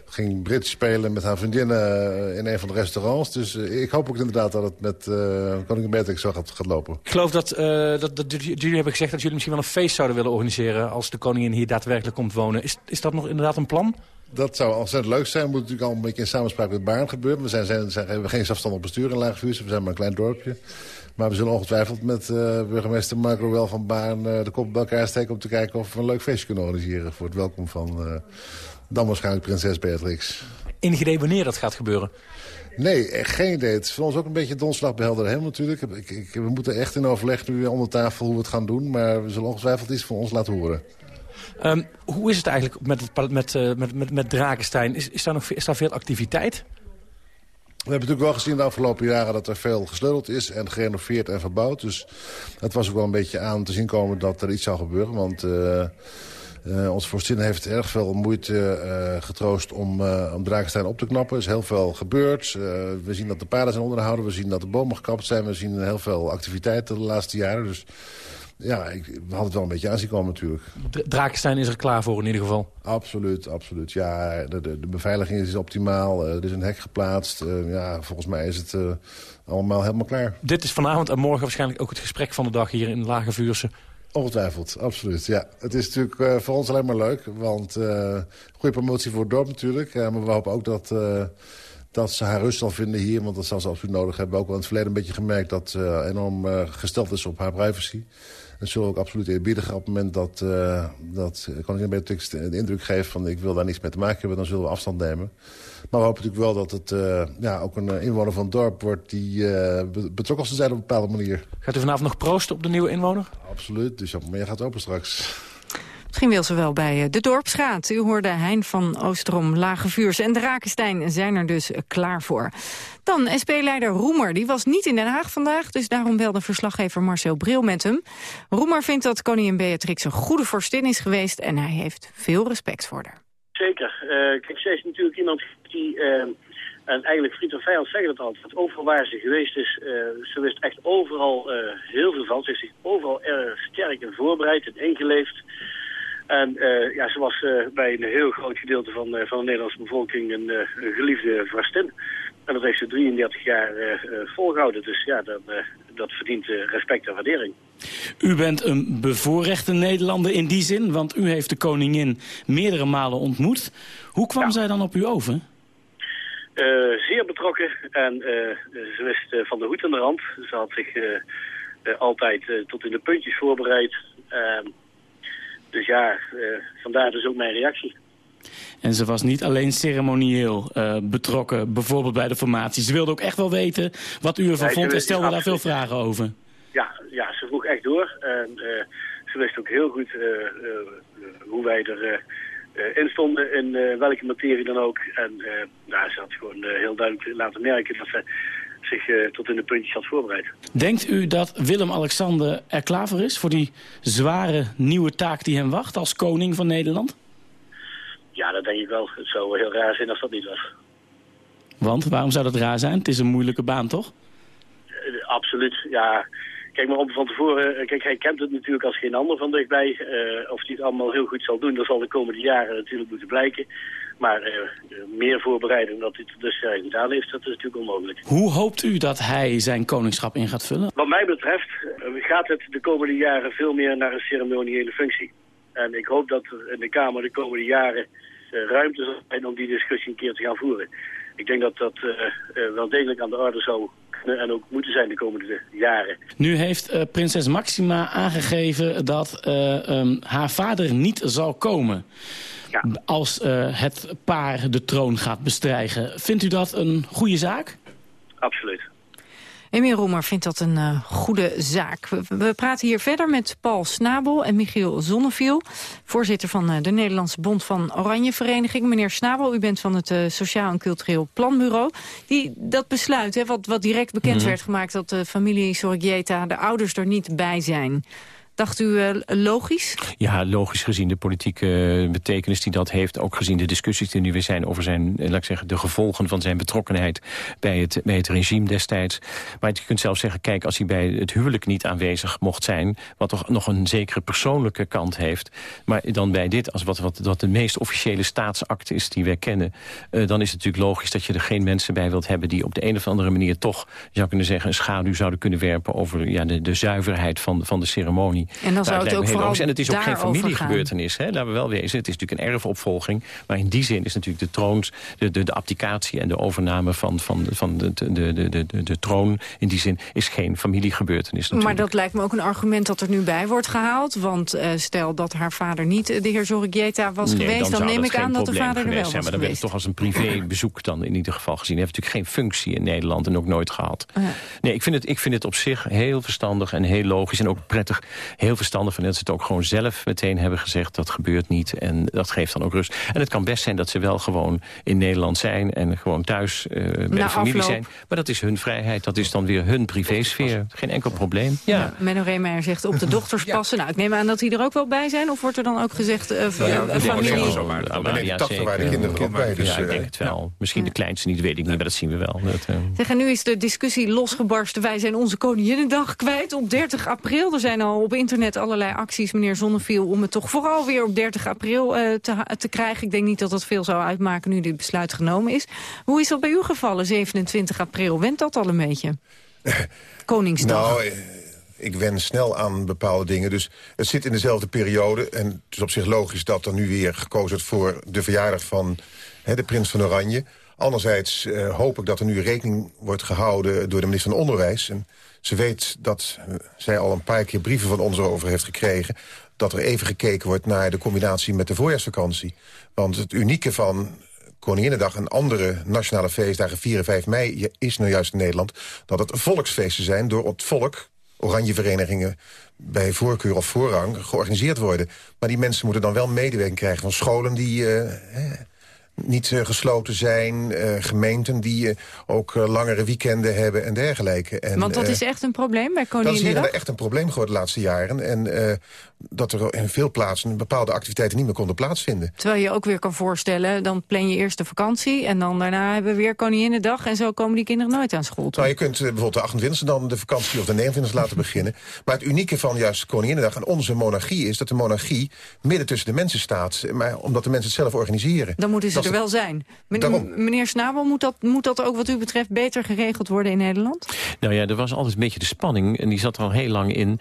ging bridge spelen met haar vriendinnen in een van de restaurants. Dus uh, ik hoop ook inderdaad dat het met uh, koningin Beatrix zo gaat, gaat, lopen. Ik geloof dat, uh, dat, dat, jullie hebben gezegd dat jullie misschien wel een feest zouden willen organiseren... als de koningin hier daadwerkelijk komt wonen. Is, is dat nog inderdaad een plan? Dat zou ontzettend leuk zijn. moet natuurlijk al een beetje in samenspraak met Baarn gebeuren. We zijn, zijn, zijn, hebben geen zelfstandig bestuur in Laagvuurse. We zijn maar een klein dorpje. Maar we zullen ongetwijfeld met uh, burgemeester Mark Roel van Baarn... Uh, de kop bij elkaar steken om te kijken of we een leuk feestje kunnen organiseren... voor het welkom van uh, dan waarschijnlijk prinses Beatrix. Idee wanneer dat gaat gebeuren? Nee, geen idee. Het is voor ons ook een beetje donderslag bij helder hemel natuurlijk. Ik, ik, we moeten echt in overleg nu onder tafel hoe we het gaan doen. Maar we zullen ongetwijfeld iets van ons laten horen. Um, hoe is het eigenlijk met, het, met, uh, met, met, met Drakenstein? Is, is, daar nog, is daar veel activiteit? We hebben natuurlijk wel gezien de afgelopen jaren dat er veel gesleuteld is en gerenoveerd en verbouwd. Dus het was ook wel een beetje aan te zien komen dat er iets zou gebeuren. Want uh, uh, onze vorstin heeft erg veel moeite uh, getroost om, uh, om Drakenstein op te knappen. Er is heel veel gebeurd. we zien dat de paden zijn onderhouden. We zien dat de bomen gekapt zijn. We zien heel veel activiteiten de laatste jaren. Dus ja, ik, we hadden het wel een beetje aanzien komen natuurlijk. Drakenstein is er klaar voor in ieder geval? Absoluut, absoluut. Ja, de, de, de beveiliging is optimaal. Er is een hek geplaatst. Ja, volgens mij is het allemaal helemaal klaar. Dit is vanavond en morgen waarschijnlijk ook het gesprek van de dag hier in Lage Vuurse. Ongetwijfeld, absoluut. Ja. Het is natuurlijk uh, voor ons alleen maar leuk. Want uh, goede promotie voor het dorp natuurlijk. Maar we hopen ook dat dat ze haar rust zal vinden hier, want dat zal ze absoluut nodig hebben. Ook al in het verleden een beetje gemerkt dat ze enorm gesteld is op haar privacy. Dat zullen we ook absoluut eerbiedigen op het moment dat, uh, dat koningin Beatrix de indruk geeft van ik wil daar niks mee te maken hebben, dan zullen we afstand nemen. Maar we hopen natuurlijk wel dat het uh, ja, ook een inwoner van het dorp wordt die uh, betrokken zal zijn op een bepaalde manier. Gaat u vanavond nog proosten op de nieuwe inwoner? Absoluut, dus maar je gaat open straks. Misschien wil ze wel bij eh, de Dorpsraad. U hoorde Hein van Oostrom, Lage Vuurs en Drakenstein zijn er dus eh, klaar voor. Dan SP-leider Roemer, die was niet in Den Haag vandaag... dus daarom belde verslaggever Marcel Bril met hem. Roemer vindt dat koningin Beatrix een goede vorstin is geweest... en hij heeft veel respect voor haar. Zeker. Uh, kijk, zij is natuurlijk iemand die... Uh, en eigenlijk vriend en vijand zeggen dat altijd. Overal waar ze geweest is, uh, ze wist echt overal heel veel van. Ze heeft zich overal erg sterk en voorbereid en ingeleefd. En uh, ja, ze was uh, bij een heel groot gedeelte van, uh, van de Nederlandse bevolking een, een geliefde vorstin. En dat heeft ze 33 jaar volgehouden. Dus ja, dan, dat verdient respect en waardering. U bent een bevoorrechte Nederlander in die zin, want u heeft de koningin meerdere malen ontmoet. Hoe kwam ja. zij dan op u over? Zeer betrokken en ze wist van de hoed en de rand. Ze had zich altijd tot in de puntjes voorbereid. Ehm, dus ja, vandaar dus ook mijn reactie. En ze was niet alleen ceremonieel uh, betrokken, bijvoorbeeld bij de formatie. Ze wilde ook echt wel weten wat u ervan vond en stelde daar veel vragen over. Ja, ja, ze vroeg echt door. En uh, ze wist ook heel goed hoe wij er in stonden, in welke materie dan ook. En nou, ze had gewoon heel duidelijk laten merken dat ze zich tot in de puntjes had voorbereid. Denkt u dat Willem-Alexander er klaar voor is... voor die zware nieuwe taak die hem wacht als koning van Nederland? Ja, dat denk ik wel. Het zou heel raar zijn als dat niet was. Want waarom zou dat raar zijn? Het is een moeilijke baan, toch? Absoluut, ja. Kijk, maar om van tevoren, kijk, hij kent het natuurlijk als geen ander van dichtbij. Uh, of hij het allemaal heel goed zal doen, dat zal de komende jaren natuurlijk moeten blijken. Maar uh, meer voorbereiden dan hij tot dusver gedaan heeft, dat is natuurlijk onmogelijk. Hoe hoopt u dat hij zijn koningschap in gaat vullen? Wat mij betreft uh, gaat het de komende jaren veel meer naar een ceremoniële functie. En ik hoop dat er in de Kamer de komende jaren ruimte zal zijn om die discussie een keer te gaan voeren. Ik denk dat dat wel degelijk aan de orde zou en ook moeten zijn de komende jaren. Nu heeft uh, prinses Maxima aangegeven dat uh, um, haar vader niet zal komen. Ja. Als uh, het paar de troon gaat bestrijgen. Vindt u dat een goede zaak? Absoluut. Emiel Roemer vindt dat een uh, goede zaak. We, we, praten hier verder met Paul Snabel en Michiel Zonneviel... voorzitter van uh, de Nederlandse Bond van Oranje Vereniging. Meneer Snabel, u bent van het uh, Sociaal en Cultureel Planbureau. Die, dat besluit, hè, wat, wat direct bekend mm -hmm. werd gemaakt... dat de familie Sorgieta, de ouders er niet bij zijn... Dacht u uh, logisch? Ja, logisch gezien de politieke betekenis die dat heeft. Ook gezien de discussies die nu weer zijn over zijn, laat ik zeggen, de gevolgen van zijn betrokkenheid bij het, bij het regime destijds. Maar je kunt zelfs zeggen, kijk, als hij bij het huwelijk niet aanwezig mocht zijn, wat toch nog een zekere persoonlijke kant heeft. Maar dan bij dit, als wat, wat, wat de meest officiële staatsakte is die wij kennen, dan is het natuurlijk logisch dat je er geen mensen bij wilt hebben die op de een of andere manier toch, zou kunnen zeggen, een schaduw zouden kunnen werpen over ja, de, de zuiverheid van, van de ceremonie. En dan zou het ook vooral En het is ook geen familiegebeurtenis, hè, laten we wel wezen. Het is natuurlijk een erfopvolging. Maar in die zin is natuurlijk de troons, de, de, de abdicatie en de overname van, van, van de, de, de, de, de, troon... in die zin is geen familiegebeurtenis natuurlijk. Maar dat lijkt me ook een argument dat er nu bij wordt gehaald. Want uh, stel dat haar vader niet de heer Zorrigieta was nee, geweest... dan, dan neem ik aan dat de vader er wel zijn, was Maar dan werd het toch als een privébezoek dan in ieder geval gezien. Hij heeft natuurlijk geen functie in Nederland en ook nooit gehad. Nee, ik vind, het, ik vind het op zich heel verstandig en heel logisch en ook prettig. Heel verstandig van dat ze het ook gewoon zelf meteen hebben gezegd... dat gebeurt niet en dat geeft dan ook rust. En het kan best zijn dat ze wel gewoon in Nederland zijn... en gewoon thuis uh, bij de familie afloop. zijn. Maar dat is hun vrijheid, dat is dan weer hun privésfeer. Geen enkel probleem. Ja. Ja, Menno Reemeyer zegt op de dochters passen. Nou, ik neem aan dat die er ook wel bij zijn. Of wordt er dan ook gezegd uh, ja, ja, familie? Nee, zo maar, maar ja, zeker. waar de kinderen ook bij. Dus, ja, ik denk het wel. Misschien de kleinste niet, weet ik niet, maar dat zien we wel. Dat, uh... zeg, en nu is de discussie losgebarsten. Wij zijn onze Koninginnedag kwijt op 30 april. Er zijn al op internet allerlei acties, meneer Zonneviel... om het toch vooral weer op 30 april uh, te, te krijgen. Ik denk niet dat dat veel zou uitmaken nu dit besluit genomen is. Hoe is dat bij u gevallen, 27 april? Went dat al een beetje? Koningsdag. Nou, ik wen snel aan bepaalde dingen. Dus het zit in dezelfde periode. En het is op zich logisch dat er nu weer gekozen wordt... voor de verjaardag van hè, de prins van Oranje. Anderzijds uh, hoop ik dat er nu rekening wordt gehouden door de minister van Onderwijs. En ze weet dat uh, zij al een paar keer brieven van ons over heeft gekregen... dat er even gekeken wordt naar de combinatie met de voorjaarsvakantie. Want het unieke van Koninginnedag en andere nationale feestdagen 4 en 5 mei is nu juist in Nederland... dat het volksfeesten zijn door het volk, oranjeverenigingen bij voorkeur of voorrang georganiseerd worden. Maar die mensen moeten dan wel medewerking krijgen van scholen die... Uh, niet uh, gesloten zijn. Uh, gemeenten die uh, ook langere weekenden hebben en dergelijke. En, Want dat is echt een probleem bij Koninginnedag? Dat is hier echt een probleem geworden de laatste jaren. En dat er in veel plaatsen bepaalde activiteiten niet meer konden plaatsvinden. Terwijl je ook weer kan voorstellen, dan plan je eerst de vakantie... en dan daarna hebben we weer Koninginnedag... en zo komen die kinderen nooit aan school toe. Nou, je kunt bijvoorbeeld de 28e dan de vakantie of de 29e laten beginnen. Maar het unieke van juist Koninginnedag en onze monarchie is... dat de monarchie midden tussen de mensen staat. Maar omdat de mensen het zelf organiseren. Dan moeten ze er wel zijn. Meneer Snabel, moet dat, moet dat ook wat u betreft beter geregeld worden in Nederland? Nou ja, er was altijd een beetje de spanning. En die zat er al heel lang in.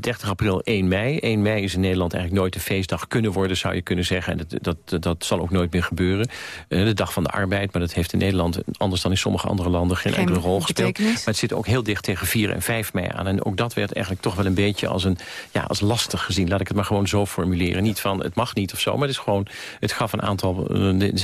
30 eh, april, 1 mei. 1 mei is in Nederland eigenlijk nooit een feestdag kunnen worden, zou je kunnen zeggen. En dat, dat, dat zal ook nooit meer gebeuren. Uh, de dag van de arbeid, maar dat heeft in Nederland... anders dan in sommige andere landen geen, geen enkele rol gespeeld. Maar het zit ook heel dicht tegen 4 en 5 mei aan. En ook dat werd eigenlijk toch wel een beetje als, een, ja, als lastig gezien. Laat ik het maar gewoon zo formuleren. Niet van het mag niet of zo, maar het is gewoon... het gaf een aantal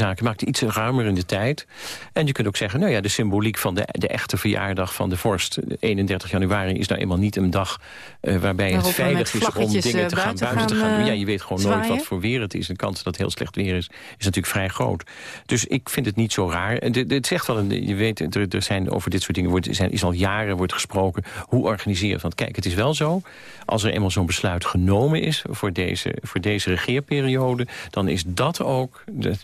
uh, zaken, maakte iets ruimer in de tijd. En je kunt ook zeggen, nou ja, de symboliek van de, de echte verjaardag van de vorst... 31 januari is nou eenmaal niet een dag uh, waarbij het veilig is om dingen te gaan buiten te gaan doen. Ja, je weet gewoon nooit wat voor weer het is. De kans dat het heel slecht weer is, is natuurlijk vrij groot. Dus ik vind het niet zo raar. Het zegt wel, een, je weet, er, er zijn over dit soort dingen wordt, zijn, is al jaren wordt gesproken. Hoe organiseer Want kijk, het is wel zo, als er eenmaal zo'n besluit genomen is voor deze, voor deze regeerperiode, dan is dat ook, de,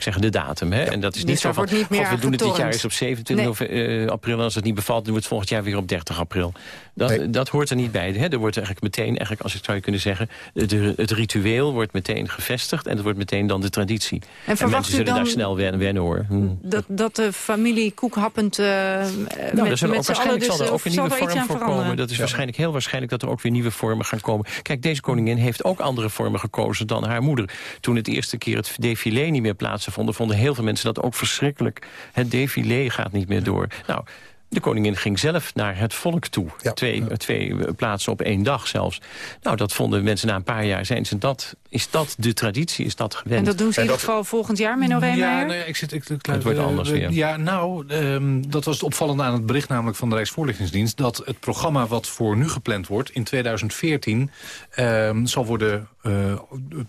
ik zeggen, de datum. Hè? en dat is dus niet zo van, niet we doen het dit jaar eens op 27 nee. uh, april, en als het niet bevalt, doen we het volgend jaar weer op 30 april. Dat, nee. dat hoort er niet bij. Hè? Er wordt eigenlijk meteen, eigenlijk, als ik zou je kunnen zeggen, de, het ritueel wordt meteen gevestigd en het wordt meteen dan de traditie. En, en mensen zullen daar snel wennen, wennen hoor. Hm. Dat, dat de familie koekhappend uh, nou, met, met waarschijnlijk dus, zal er ook een nieuwe vorm voor komen. Dat is ja. waarschijnlijk heel waarschijnlijk dat er ook weer nieuwe vormen gaan komen. Kijk, deze koningin heeft ook andere vormen gekozen dan haar moeder. Toen het eerste keer het défilé niet meer plaatsvond, vonden heel veel mensen dat ook verschrikkelijk. Het défilé gaat niet meer door. Nou, de koningin ging zelf naar het volk toe. Ja. Twee, twee plaatsen op één dag zelfs. Nou, dat vonden mensen na een paar jaar. Zijn ze dat, is dat de traditie? Is dat gewend? En dat doen ze in ieder geval volgend jaar, Menno Reemeyer? Ja, nou ja, ik zit, ik, ik, het wordt anders weer. Ja, nou, um, dat was het opvallende aan het bericht namelijk van de Rijksvoorlichtingsdienst... dat het programma wat voor nu gepland wordt in 2014 um, zal worden uh,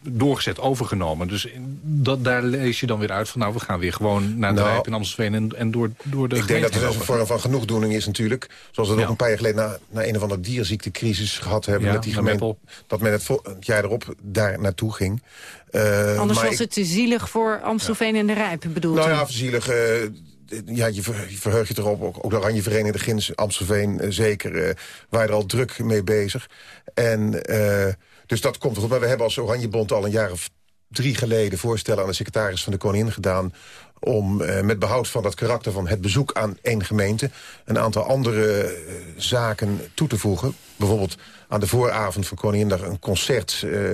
doorgezet, overgenomen. Dus dat, daar lees je dan weer uit van... nou, we gaan weer gewoon naar de nou, Rijp in Amstelveen en, en door, door de Ik denk dat het een vorm van genoegdoening is natuurlijk. Zoals we ja. ook een paar jaar geleden na, na een of andere dierziektecrisis gehad hebben... Ja, met die gemeente, dat men het, het, jaar erop daar naartoe ging. Uh, Anders was ik, het te zielig voor Amstelveen ja. en de Rijp, bedoel Nou ja, zielig... Uh, ja, je, ver, je verheugt je erop. Ook, ook de Oranje Vereniging, de Gins, Amstelveen zeker, uh, waren er al druk mee bezig. En uh, dus dat komt goed. Maar we hebben als Oranjebond al een jaar of drie geleden voorstellen aan de secretaris van de Koningin gedaan om uh, met behoud van dat karakter van het bezoek aan één gemeente... een aantal andere uh, zaken toe te voegen. Bijvoorbeeld aan de vooravond van Koningindag een concert... Uh,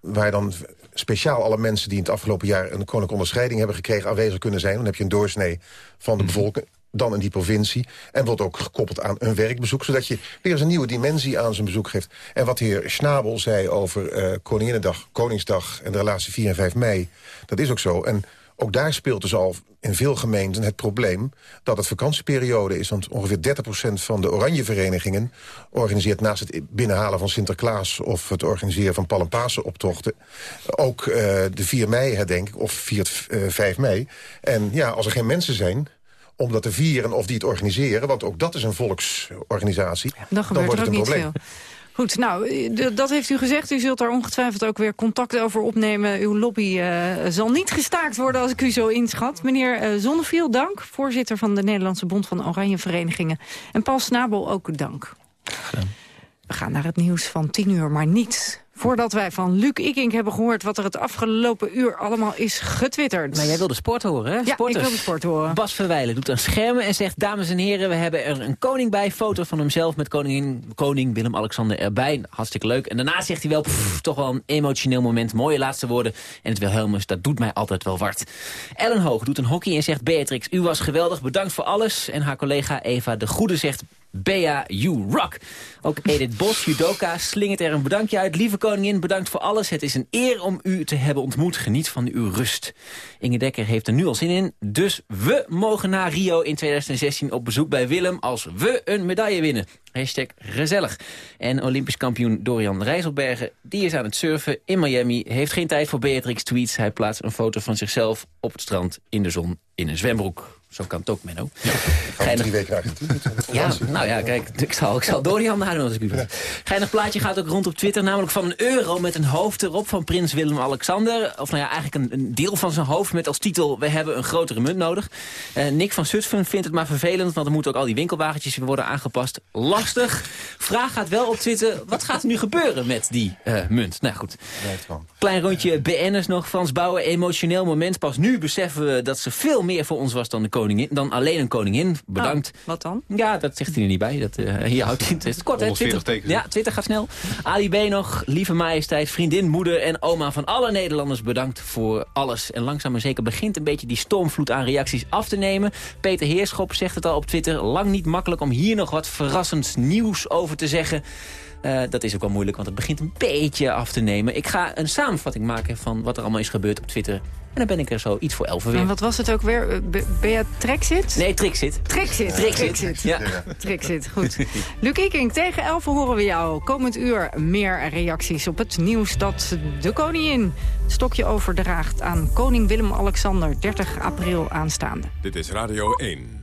waar dan speciaal alle mensen die in het afgelopen jaar... een koninklijke onderscheiding hebben gekregen aanwezig kunnen zijn. Dan heb je een doorsnee van de bevolking dan in die provincie. En wordt ook gekoppeld aan een werkbezoek... zodat je weer eens een nieuwe dimensie aan zijn bezoek geeft. En wat de heer Schnabel zei over uh, Koninginnedag, Koningsdag... en de relatie 4 en 5 mei, dat is ook zo. En ook daar speelt dus al in veel gemeenten het probleem... dat het vakantieperiode is. Want ongeveer 30% van de oranjeverenigingen... organiseert naast het binnenhalen van Sinterklaas... of het organiseren van Pal- en Pasen-optochten... ook uh, de 4 mei herdenking of 4, uh, 5 mei. En ja, als er geen mensen zijn om dat te vieren of die het organiseren... want ook dat is een volksorganisatie, dan, dan wordt het een probleem. Veel. Goed, nou, dat heeft u gezegd. U zult daar ongetwijfeld ook weer contact over opnemen. Uw lobby uh, zal niet gestaakt worden als ik u zo inschat. Meneer uh, Zonneviel, dank. Voorzitter van de Nederlandse Bond van Oranje Verenigingen. En Paul Snabel, ook dank. We gaan naar het nieuws van 10 uur, maar niet voordat wij van Luc Ikink hebben gehoord... wat er het afgelopen uur allemaal is getwitterd. Maar jij wilde sport horen, hè? Ja, Sporters. ik wilde sport horen. Bas Verwijlen doet aan schermen en zegt... dames en heren, we hebben er een koning bij. Foto van hemzelf met koningin, koning Willem-Alexander erbij. Hartstikke leuk. En daarna zegt hij wel, pff, toch wel een emotioneel moment. Mooie laatste woorden. En het Wilhelmus, dat doet mij altijd wel wart. Ellen Hoog doet een hockey en zegt... Beatrix, u was geweldig, bedankt voor alles. En haar collega Eva de Goede zegt... Bea, you rock. Ook Edith Bos, judoka, slingert er een bedankje uit. Lieve koningin, bedankt voor alles. Het is een eer om u te hebben ontmoet. Geniet van uw rust. Inge Dekker heeft er nu al zin in. Dus we mogen naar Rio in 2016 op bezoek bij Willem... als we een medaille winnen. Hashtag gezellig. En Olympisch kampioen Dorian Rijsselbergen... die is aan het surfen in Miami. Heeft geen tijd voor Beatrix tweets. Hij plaatst een foto van zichzelf op het strand in de zon in een zwembroek. Zo kan het ook, Menno. Ja, we drie weken ja, nou ja, kijk, ik zal, ik zal Dorian nadoen als ik u wil. Geinig plaatje gaat ook rond op Twitter, namelijk van een euro met een hoofd erop van prins Willem-Alexander. Of nou ja, eigenlijk een, een, deel van zijn hoofd met als titel, we hebben een grotere munt nodig. Uh, Nick van Zutphen vindt het maar vervelend, want er moeten ook al die winkelwagentjes weer worden aangepast. Lastig. Vraag gaat wel op Twitter, wat gaat er nu gebeuren met die uh, munt? Nou goed. Klein rondje BN'ers nog, Frans Bouwen, emotioneel moment. Pas nu beseffen we dat ze veel meer voor ons was dan de koningin, dan alleen een koningin. Bedankt. Oh, wat dan? Ja, dat zegt hij er niet bij. Dat, uh, hier houdt hij het. is kort, hè? Twitter, ja, Twitter gaat snel. Ali B nog, lieve majesteit, vriendin, moeder en oma van alle Nederlanders bedankt voor alles. En langzaam maar zeker begint een beetje die stormvloed aan reacties af te nemen. Peter Heerschop zegt het al op Twitter. Lang niet makkelijk om hier nog wat verrassends nieuws over te zeggen. Uh, dat is ook wel moeilijk, want het begint een beetje af te nemen. Ik ga een samenvatting maken van wat er allemaal is gebeurd op Twitter. En dan ben ik er zo iets voor elf weer. En wat was het ook weer? Be Bea Trexit? Nee, Trixit. Trixit. Trixit. Trixit. Ja. Trixit, goed. Luc Iking, tegen elf horen we jou. Komend uur meer reacties op het nieuws dat de koningin het stokje overdraagt aan koning Willem-Alexander 30 april aanstaande. Dit is Radio 1.